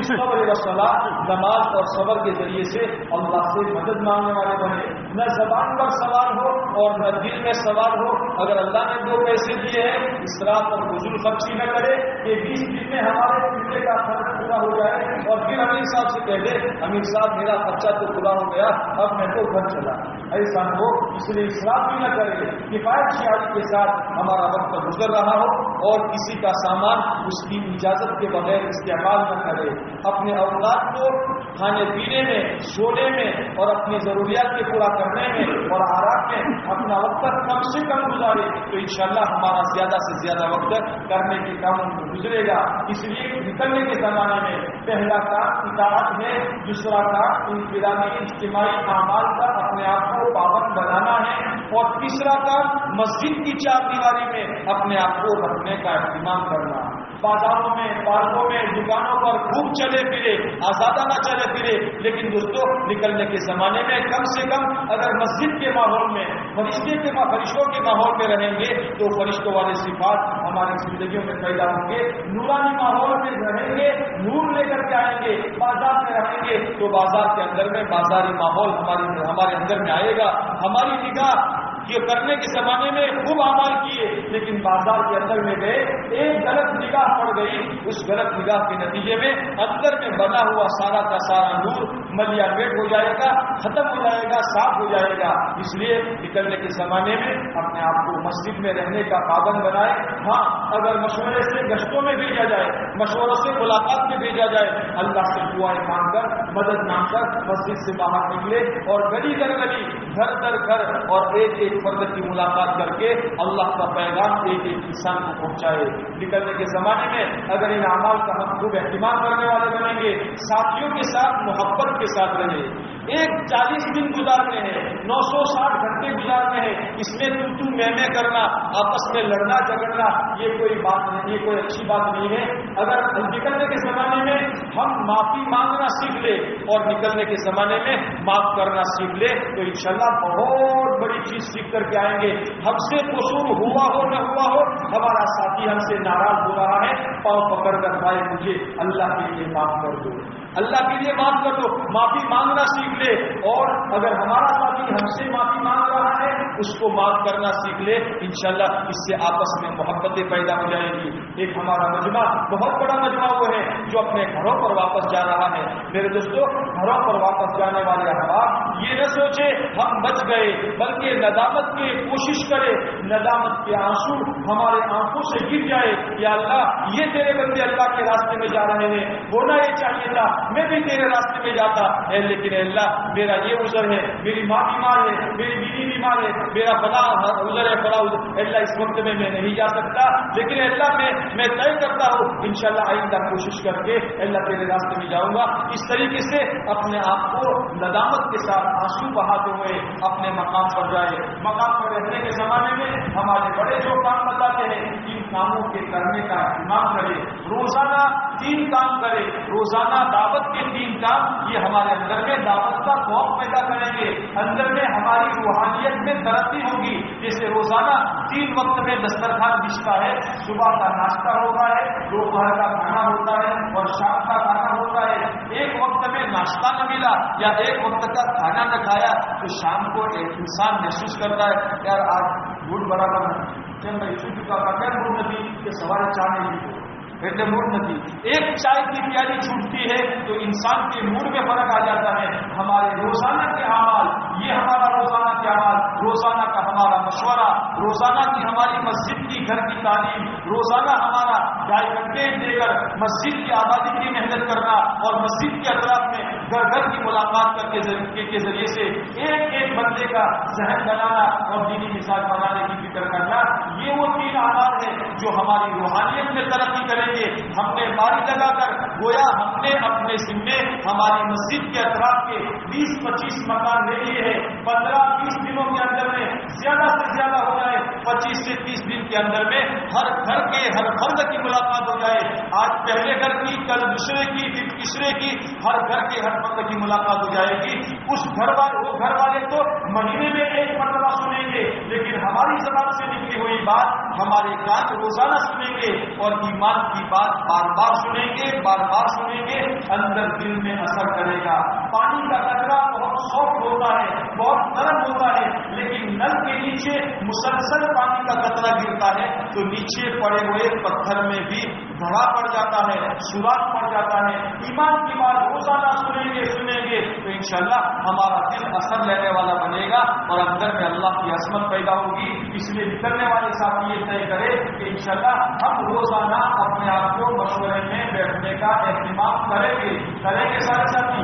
صبر و صلاح، نماز اور صبر کے ذریعے سے اللہ سے مدد مانگنے والے بنے۔ نہ زبان پر سوال ہو اور نہ دل میں سوال ہو۔ اگر اللہ نے دو پیسے دیے ہیں، اس رات اور بزرگ خرچی نہ کرے کہ بیس دن میں ہمارے پلے کا خرچ ہو جائے اور پھر امیر صاحب سے کہہ دے امیر صاحب میرا خرچہ تو پورا ہو گیا، اب میں تو گھر چلا۔ ایسا ہو اس لیے اسلام بھی نہ کرے، کفایت شیاری کے ساتھ ہمارا وقت گزر رہا ہو اور کسی کا سامان اس کی اجازت کے بغیر استعمال نہ کرے۔ اپنے اوقات کو کھانے پینے میں، سونے میں اور اپنی ضروریات کے پورا کرنے میں اور آرام میں اپنا وقت کم سے کم گزارے تو انشاءاللہ ہمارا زیادہ سے زیادہ وقت کرنے کے کام گزرے گا۔ اس لیے نکلنے کے زمانے ہے پہلا کام اطاعت ہے، دوسرا کام انفرادی اجتماعی اعمال کا اپنے آپ کو پابند بنانا ہے اور تیسرا کام مسجد کی چار دیواری میں اپنے آپ کو رکھنے کا اہتمام کرنا ہے۔ بازاروں میں پارکوں میں، دکانوں پر خوب چلے پھرے آزادہ نہ چلے پھرے، لیکن دوستوں نکلنے کے زمانے میں کم سے کم اگر مسجد کے ماحول میں، فرشتے کے فرشتوں کے ماحول میں رہیں گے، تو فرشتوں والے صفات ہماری زندگیوں میں پیدا ہوں گے، نورانی ماحول میں رہیں گے، نور لے کر کے آئیں گے، بازار میں رہیں گے، تو بازار کے اندر میں، بازاری ماحول ہماری، ہمارے اندر میں آئے گا، ہماری نگاہ یہ کرنے کے زمانے میں خوب آمال کیے، لیکن بازار کے اندر میں گئے، ایک غلط نگاہ پڑ گئی۔ اس غلط نگاہ کے نتیجے میں اندر میں بنا ہوا سارا کا سارا نور ملیا بیٹ ہو جائے گا، ختم ہو جائے گا، صاف ہو جائے گا۔ اس لیے نکلنے کے زمانے میں اپنے آپ کو مسجد میں رہنے کا پابند بنائے۔ ہاں اگر مشورے سے گشتوں میں بھیجا جائے، مشوروں سے ملاقات میں بھیجا جائے، اللہ سے دعائیں مانگ کر، مدد مانگ کر مسجد سے باہر نکلے اور گلی در گلی، گھر در گھر اور ایک ایک ایک فرد کی ملاقات کر کے اللہ کا پیغام ایک ایک انسان کو پہنچائے۔ نکلنے کے زمانے میں اگر ان اعمال کا ہم خوب اہتمام کرنے والے بنیں گے، ساتھیوں کے ساتھ، محبت کے ساتھ رہے ایک چالیس دن گزارنے ہیں، نو سو ساٹھ گھنٹے گزارنے ہیں، اس میں تو تو میں میں کرنا، آپس میں لڑنا، جھگڑنا، یہ کوئی بات نہیں، یہ کوئی اچھی بات نہیں ہے۔ اگر نکلنے کے زمانے میں ہم معافی مانگنا سیکھ لے اور نکلنے کے زمانے میں معاف کرنا سیکھ لے تو انشاءاللہ بہت بڑی چیز سیکھ کر کے آئیں گے۔ ہم سے قصور ہوا ہو، نہ ہوا ہو، ہمارا ساتھی ہم سے ناراض ہو رہا ہے۔ پاؤں پکڑ کر پائے مجھے اللہ کے لیے معاف کر دو۔ اللہ کے لیے معاف کر دو، معافی مانگنا سیکھ لے۔ اور اگر ہمارا ساتھی ہم سے معافی مانگ رہا ہے، اس کو معاف کرنا سیکھ لے۔ انشاءاللہ اس سے آپس میں محبتیں پیدا ہو جائیں گی۔ ایک ہمارا مجمع، بہت بڑا مجمع وہ ہے جو اپنے گھروں پر واپس جا رہا ہے۔ میرے دوستوں گھروں پر واپس جانے والے احباب، یہ نہ سوچے ہم بچ گئے، بلکہ ندامت کی کوشش کرے۔ ندامت کے آنسو ہمارے آنکھوں سے گر جائے۔ یا اللہ، یہ تیرے بندے اللہ کے راستے میں جا رہے ہیں۔ ہونا یہ چاہیے تھا میں بھی تیرے راستے میں جاتا ہے، لیکن اللہ، میرا یہ عذر ہے، میری ماں بیمار ہے، میری بیوی بیمار ہے، میرا بڑا عذر ہے بڑا اللہ، اس وقت میں میں نہیں جا سکتا، لیکن اللہ، میں میں طے کرتا ہوں، انشاءاللہ آئندہ کوشش کر کے اللہ تیرے راستے میں جاؤں گا۔ اس طریقے سے اپنے آپ کو ندامت کے ساتھ آنسو بہاتے ہوئے اپنے مقام پر جائے۔ مقام پر رہنے کے زمانے میں ہمارے بڑے جو کام بتاتے ہیں، ان کاموں کے کرنے کا اہتمام کرے، روزانہ تین کام کرے، روزانہ دعوت کے تین کام یہ ہمارے اندر میں دعوت کا خوف پیدا کریں گے۔ اندر میں ہماری روحانیت میں ترقی ہوگی جیسے روزانہ تین وقت میں دسترخوان بچتا ہے، صبح کا ناشتہ ہوتا ہے، دوپہر کا کھانا ہوتا ہے اور شام کا کھانا ہوتا ہے۔ ایک وقت میں ناشتہ نہ ملا یا ایک وقت کا کھانا نہ کھایا، تو شام کو ایک انسان محسوس کرتا ہے، یار، آج گڑ برابر ہے میں چکا کا کیا گڑ کہ سوارے چاہ نہیں جی ایسے موڈ نہیں ایک چائے کی پیاری چھوٹتی ہے تو انسان کے موڈ میں فرق آ جاتا ہے۔ ہمارے روزانہ کے اعمال یہ ہمارا روزانہ کے اعمال روزانہ کا ہمارا مشورہ، روزانہ کی ہماری مسجد کی گھر کی تعلیم، روزانہ ہمارا ڈھائی گھنٹے دے کر مسجد کی آبادی کی محنت کرنا اور مسجد کے اطراف میں گھر گھر کی ملاقات کر کے ذریعے سے ایک ایک بندے کا ذہن بنانا اور دینی مثال بنانے کی فکر کرنا، یہ وہ تین آواز ہے جو ہماری روحانیت میں ترقی کریں گے۔ ہم نے باری لگا کر گویا ہم نے اپنے ذمے ہماری مسجد کے اطراف کے بیس پچیس مکان لے لیے ہیں۔ پندرہ بیس دنوں کے اندر میں زیادہ سے زیادہ ہو جائے، پچیس سے تیس دن کے اندر میں ہر گھر کے ہر فرد کی ملاقات ہو جائے۔ آج پہلے گھر کی، کل دوسرے کی، پھر تیسرے کی، ہر گھر کے ہر فرد کی ملاقات ہو جائے گی۔ اس گھر والے وہ گھر والے تو مہینے میں ایک مرتبہ سنیں گے، لیکن ہماری زبان سے نکلی ہوئی بات، ہمارے کان روزانہ سنیں گے اور ایمان کی بات بار بار سنیں گے، بار بار سنیں گے، اندر دل میں اثر کرے گا۔ پانی کا کچرا بہت سافٹ ہوتا ہے بہت نرم ہوتا ہے، لیکن نل کے نیچے مسلسل پانی کا قطرہ گرتا ہے، تو نیچے پڑے ہوئے پتھر میں بھی بڑا پڑ جاتا ہے، سوراخ پڑ جاتا ہے۔ ایمان کی بات روزانہ سنیں گے سنیں گے، تو انشاءاللہ ہمارا دل اثر لینے والا بنے گا اور اندر میں اللہ کی عصمت پیدا ہوگی۔ اس لیے نکلنے والے ساتھی یہ طے کرے کہ انشاءاللہ ہم روزانہ اپنے آپ کو مشورے میں بیٹھنے کا اہتمام کریں گے۔ کریں گے سارے ساتھی؟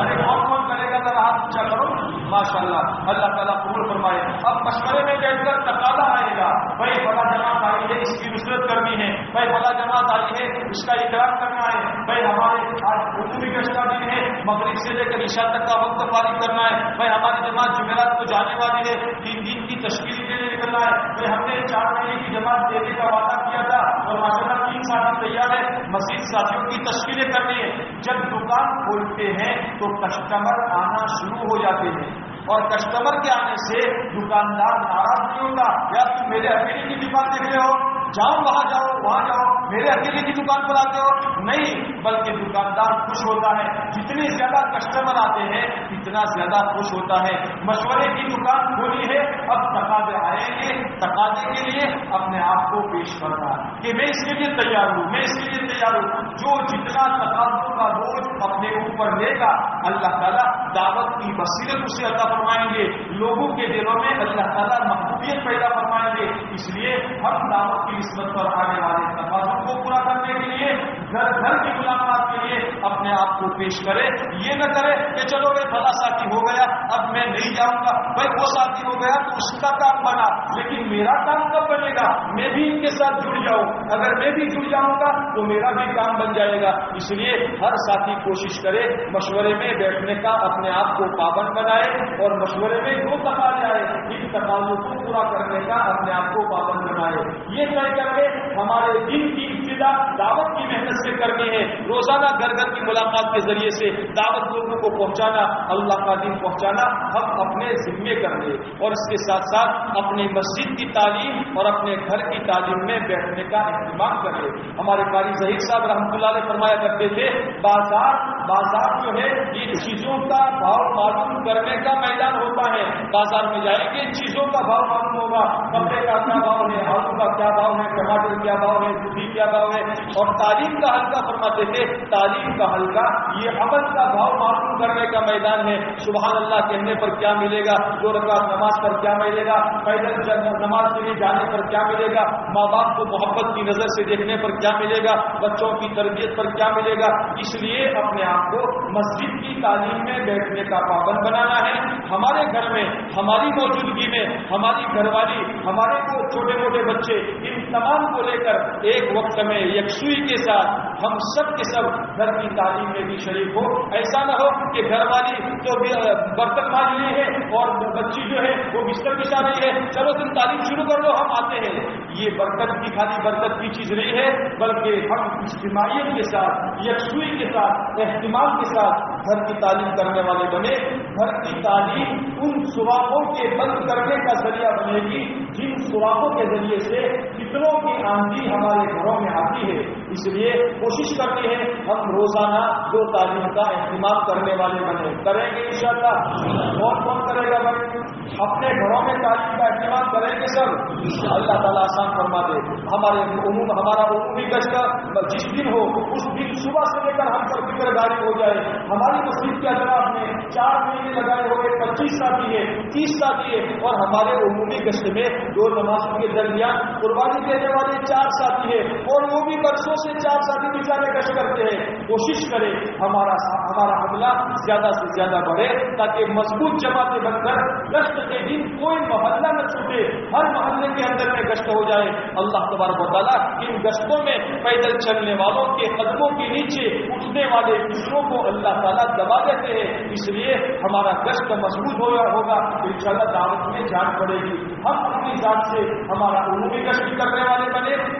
ارے کون کون کرے گا؟ ذرا ہاتھ اونچا کرو۔ ماشاء اللہ اللہ تعالیٰ قبول فرمائے۔ اب مشورے میں بیٹھ کر تقاضا آئے گا؟ بھائی بڑا جماعت آئی ہے، اس کی نصرت کرنی ہے۔ بھائی بڑا جماعت آئی ہے، اس کا اقرار کرنا ہے۔ بھائی، ہمارے آج اردو کا دن ہے، مغرب سے لے کر عشاء تک کا وقت فارغ کرنا ہے۔ بھائی، ہماری جماعت جمعرات کو جانے والی ہے، تین دن کی تشکیل کے لیے نکلنا ہے۔ بھائی، ہم نے چار مہینے کی جماعت دینے کا وعدہ کیا تھا اور ماشاء اللہ تین ساتھی تیار ہے۔ مسجد ساتھیوں کی تشکیلیں کرنی ہے جب دکان کھولتے ہیں تو کسٹمر آنا شروع ہو جاتے ہیں۔ اور کسٹمر کے آنے سے دکاندار ناراض نہیں ہوگا یا تم میرے اکیلے کی دکان دیکھ رہے ہو، جاؤ، وہاں جاؤ وہاں جاؤ۔ میرے اکیلے کی دکان پر آتے ہو؟ نہیں، بلکہ دکاندار خوش ہوتا ہے۔ جتنے زیادہ کسٹمر آتے ہیں، اتنا زیادہ خوش ہوتا ہے۔ مشورے کی دکان کھولی ہے، اب تقاضے آئیں گے۔ تقاضے کے لیے اپنے آپ کو پیش کرنا کہ میں اس کے لیے تیار ہوں، میں اس کے لیے تیار ہوں۔ جو جتنا تقاضوں کا بوجھ اپنے اوپر لے گا، اللہ تعالیٰ دعوت کی بصیرت اسے عطا فرمائیں گے۔ لوگوں کے دلوں میں اللہ تعالیٰ محبوبیت پیدا فرمائیں گے۔ اس لیے ہم دعوت کی نسبت پر آنے والے تقاضوں کو پورا کرنے کے لیے، گھر گھر کی ملاقات کے لیے اپنے آپ کو پیش کرے۔ یہ نہ کرے کہ چلو بھائی فلاں ساتھی ہو گیا، اب میں نہیں جاؤں گا۔ بھائی وہ ساتھی ہو گیا تو اس کا کام بنا۔ لیکن میرا کام کب بنے گا؟ میں بھی ان کے ساتھ جڑ جاؤں۔ اگر میں بھی جڑ جاؤں گا تو میرا بھی کام بن جائے گا۔ اس لیے ہر ساتھی کوشش کرے مشورے میں بیٹھنے کا، اپنے آپ کو پابند بنائے اور مشورے میں جو تقاضے آئے ان تقاضوں کو پورا کرنے کا، اپنے آپ کو پابند بنائے۔ یہ طے کر کے ہمارے دن کی ابتدا دعوت کی محنت سے کرنی ہے، روزانہ گھر گھر کی ملاقات کے ذریعے سے دعوت لوگوں کو پہنچانا، اللہ کا دن پہنچانا ہم اپنے ذمے کر لیں اور اس کے ساتھ ساتھ اپنی مسجد کی تعلیم اور اپنے گھر کی تعلیم میں بیٹھنے کا اہتمام کر لیں۔ ہمارے قاری ظہیر صاحب رحمۃ اللہ علیہ فرمایا کرتے تھے، بازار بازار جو ہے یہ چیزوں کا بھاؤ معلوم کرنے کا میدان ہوتا ہے۔ بازار میں جائیں گے چیزوں کا بھاؤ معلوم ہوگا۔ کپڑے کا کیا بھاؤ ہے آلو کا کیا بھاؤ ہے، ٹماٹر کیا بھاؤ ہے کیا بھاؤ ہے اور تعلیم کا ہلکا فرماتے تھے، تعلیم کا ہلکا یہ عمل کا بھاؤ معلوم کرنے کا میدان ہے۔ سبحان اللہ، کہنے پر کیا ملے گا؟ دو رکعت نماز پر کیا ملے گا؟ پیدل نماز کے لیے جانے پر کیا ملے گا؟ ماں باپ کو محبت کی نظر سے دیکھنے پر کیا ملے گا؟ بچوں کی تربیت پر کیا ملے گا؟ اس لیے اپنے آپ کو مسجد کی تعلیم میں بیٹھنے کا پابند بنانا ہے۔ ہمارے گھر میں، ہماری موجودگی میں، ہماری گھر والی، ہمارے کو چھوٹے موٹے بچے، ان تمام کو لے کر ایک وقت میں یکسوئی کے ساتھ ہم سب کے سب گھر کی تعلیم میں بھی شریک ہو ایسا نہ ہو کہ گھر والی تو برتن مانج لیے ہیں اور بچی جو ہے وہ بستر بچا رہی ہے۔ چلو تم تعلیم شروع کر لو ہم آتے ہیں۔ یہ برکت کی خالی برکت کی چیز نہیں ہے، بلکہ ہم اجتماعیت کے ساتھ، یکسوئی کے ساتھ اہتمام کے ساتھ گھر کی تعلیم کرنے والے بنے، گھر کی تعلیم ان سوراخوں کے بند کرنے کا ذریعہ بنے گی، جن سوراخوں کے ذریعے سے کتنوں کی آمدی ہمارے گھروں میں آتی ہے۔ اس لیے کوشش کرتے ہیں ہم روزانہ دو تعلیم کا اہتمام کرنے والے بنے۔ کریں گے ان شاء اللہ کون کون کرے گا بھائی؟ اپنے گھروں میں تعلیم کا اہتمام کریں گے سر؟ اللہ تعالیٰ آسان فرما دے۔ ہمارے عموم ہمارا عمومی گشت جس دن ہو، اس دن صبح سے لے کر ہم پر فکر داری ہو جائے۔ ہماری مسجد کے اطراف میں چار مہینے لگائے ہوئے، پچیس ساتھی ہے تیس ساتھی ہے اور ہمارے عمومی گشت میں دو نمازوں کے درمیان قربانی دینے والے چار ساتھی ہے اور وہ بھی برسوں سے چار ساتھی بچارے گشت کرتے ہیں، کوشش کرے ہمارا ہمارا حملہ زیادہ سے زیادہ بڑھے تاکہ مضبوط جماعتیں بن کر گشت کے دن کوئی محلہ نہ چھوٹے، ہر محلے کے اندر میں گشت ہو جائے۔ اللہ تبارک بتالا ان گشتوں میں پیدل چلنے والوں کے قدموں کے نیچے اٹھنے والے دوسروں کو اللہ تعالیٰ دبا دیتے ہیں۔ اس لیے ہمارا گشت مضبوط ہو ہوگا۔ ان شاء اللہ دعوت میں جان پڑے گی۔ ہم اپنی ذات سے ہمارا عمومی گشت کرنے والے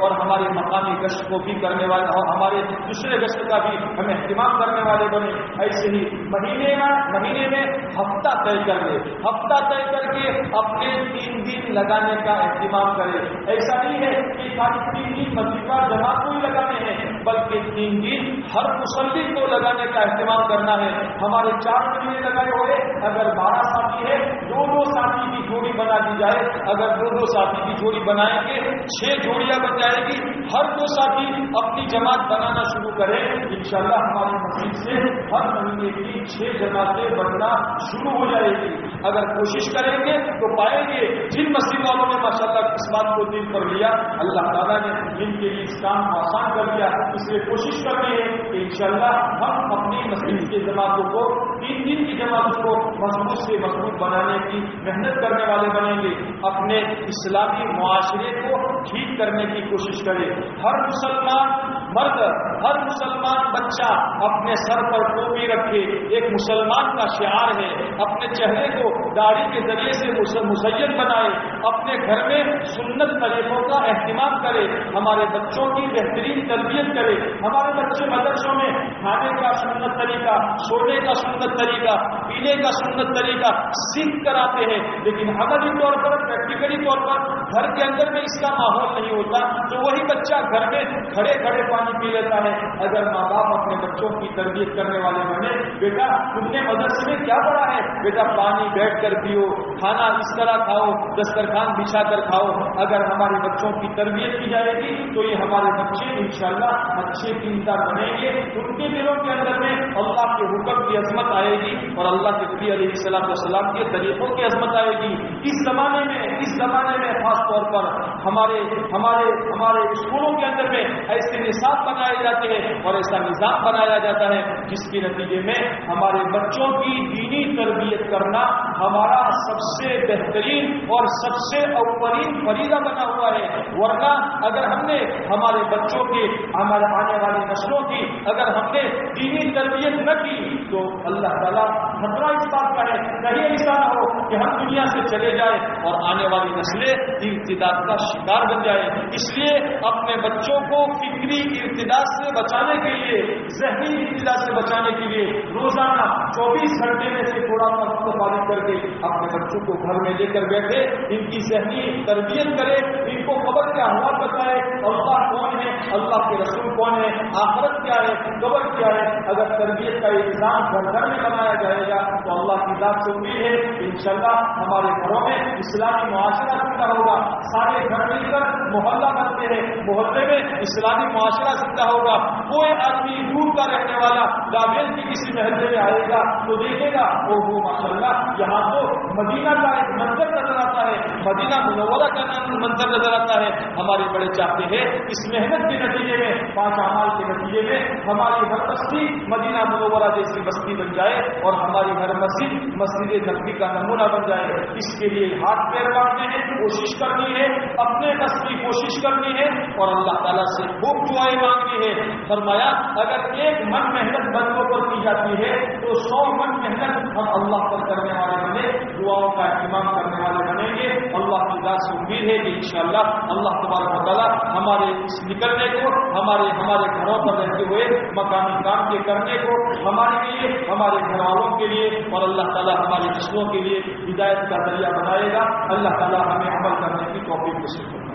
اور ہمارے مقامی گشت کو بھی کرنے والے اور ہمارے دوسرے گشت کا بھی ہم اہتمام کرنے والے بنے، ایسے ہی مہینے میں مہینے میں ہفتہ طے کر لے، ہفتہ طے کر کے اپنے تین دن لگانے کا اہتمام کرے۔ ایسا نہیں ہے کہ خالی تین دن مسجد جماعت کو ہی لگانے ہیں، بلکہ تین دن ہر مسلی کو لگانے کا اہتمام کرنا ہے۔ ہمارے چار مہینے لگائے ہوئے، اگر بارہ ساتھی ہے دو دو ساتھی کی جوڑی بنا دی جائے۔ اگر دو دو ساتھی کی جوڑی بنائیں گے، چھ جوڑیاں بن جائے گی۔ ہر دو ساتھی اپنی جماعت بنانا شروع کرے انشاءاللہ ہماری مسجد سے ہر مہینے کی چھ جماعتیں بننا شروع ہو جائے گی۔ اگر کوشش کریں گے تو پائیں گے۔ جن مسجد والوں نے ماشاء اللہ اس بات کو دل کر لیا، اللہ تعالیٰ نے جن کے لیے اس کام کو آسان کر دیا۔ اس لیے کوشش کرتے ہیں کہ انشاءاللہ ہم اپنی مسجد کے جماعتوں کو، تین دن کی جماعتوں کو مضبوط سے مضبوط بنانے کی محنت کرنے والے بنیں گے۔ اپنے اسلامی معاشرے کو ٹھیک کرنے کی کوشش کرے۔ ہر مسلمان مرد، ہر مسلمان بچہ اپنے سر پر ٹوپی رکھے۔ ایک مسلمان کا شعار ہے، اپنے چہرے کو داڑھی کے ذریعے سے مسین بنائے، اپنے گھر میں سنت طریقوں کا اہتمام کرے۔ ہمارے بچوں کی بہترین تربیت کرے۔ ہمارے بچے مدرسوں میں کھانے کا سنت طریقہ، سونے کا سنت طریقہ، پینے کا سنت طریقہ سیکھ کر آتے ہیں۔ لیکن عملی طور پر، پریکٹیکلی طور پر گھر کے اندر میں اس کا ماحول نہیں ہوتا۔ تو وہی بچہ گھر میں کھڑے کھڑے پانی پی لیتا ہے۔ اگر ماں باپ اپنے بچوں کی تربیت کرنے والے بنے، بیٹا، تم نے مدرسے میں کیا پڑھا ہے؟ بیٹا، پانی بیٹھ کر پیو، کھانا اس طرح کھاؤ، دسترخوان بچھا کر کھاؤ۔ اگر ہمارے بچوں کی تربیت کی جائے گی، تو یہ ہمارے بچے انشاءاللہ اچھے قیمتہ بنیں گے۔ ان کے دلوں کے اندر میں اللہ کے حکم کی عظمت آئے گی اور اللہ کے پری علیہ السلام السلام کے طریقوں کی عظمت آئے گی۔ اس زمانے میں، اس زمانے میں خاص طور پر ہمارے ہمارے ہمارے اسکولوں کے اندر میں ایسے نصاب بنائے جاتے ہیں اور ایسا نظام بنایا جاتا ہے، جس کے نتیجے میں ہمارے بچوں کی دینی تربیت کرنا ہمارا سب سے بہترین اور سب سے اولین فریضہ بنا ہوا ہے۔ ورنہ اگر ہم نے ہمارے بچوں کے ہمارے آنے والی نسلوں کی اگر ہم نے دینی تربیت نہ کی، تو اللہ تعالیٰ خطرہ اس بات کا ہے کہیں ایسا نہ ہو کہ ہم دنیا سے چلے جائیں اور آنے والی نسلیں امتداد کا شکار بن جائے اس لیے اپنے بچوں کو فکری ابتدا سے بچانے کے لیے، ذہنی ابتدا سے بچانے کے لیے روزانہ چوبیس گھنٹے میں سے تھوڑا وقت فارغ کر کے اپنے بچوں کو گھر میں لے کر بیٹھے، ان کی ذہنی تربیت کرے، ان کو خبر کیا ہوا بتائے، اللہ کون ہے، اللہ کے رسول کون ہے، آخرت کیا ہے، قبر کیا ہے؟ اگر تربیت کا انتظام گھر گھر میں بنایا جائے گا تو اللہ کی ذات سے امید ہے، انشاءاللہ ہمارے گھروں میں اسلامی معاشرہ زندہ ہوگا۔ سارے گھر مل کر محلہ بنتے ہیں، محلے میں اسلامی معاشرہ زندہ ہوگا۔ کوئی آدمی دور کا رہنے والا لاویل کی کسی محلے میں آئے گا تو دیکھے گا وہ ماشاء اللہ یہاں تو مدینہ کا ایک منظر نظر آتا ہے، مدینہ منورہ کا منظر نظر آتا ہے۔ ہمارے بڑے چاہتے ہیں، اس محنت کے نتیجے میں، پانچ امال کے نتیجے میں، ہماری ہر بستی مدینہ منورہ جیسی بستی بن جائے اور ہماری ہر مسجد مسجد نقبی کا نمونہ بن جائے۔ اس کے لیے ہاتھ پیر مارنے ہیں، کوشش کرنی ہے، اپنے بس کی کوشش کرنی ہے اور اللہ تعالیٰ سے خوب دعائیں مانگنی ہے فرمایا، اگر ایک من محنت بندوں پر کی جاتی ہے، تو سو من محنت ہم اللہ پر کرنے والے بنے دعاؤں کا اہتمام کرنے والے بنیں گے۔ اللہ کی ذات سے امید ہے کہ انشاءاللہ اللہ تبارک و تعالیٰ ہمارے اس نکلنے کو، ہمارے ہمارے گھروں پر رہتے ہوئے، مقامی کام کے کرنے کو ہمارے لیے، ہمارے گھر والوں کے لیے اور اللہ تعالیٰ ہمارے جسموں کے لیے ہدایت کا ذریعہ بنائے گا۔ اللہ تعالیٰ ہمیں عمل کرنے کی توفیق کو سکھو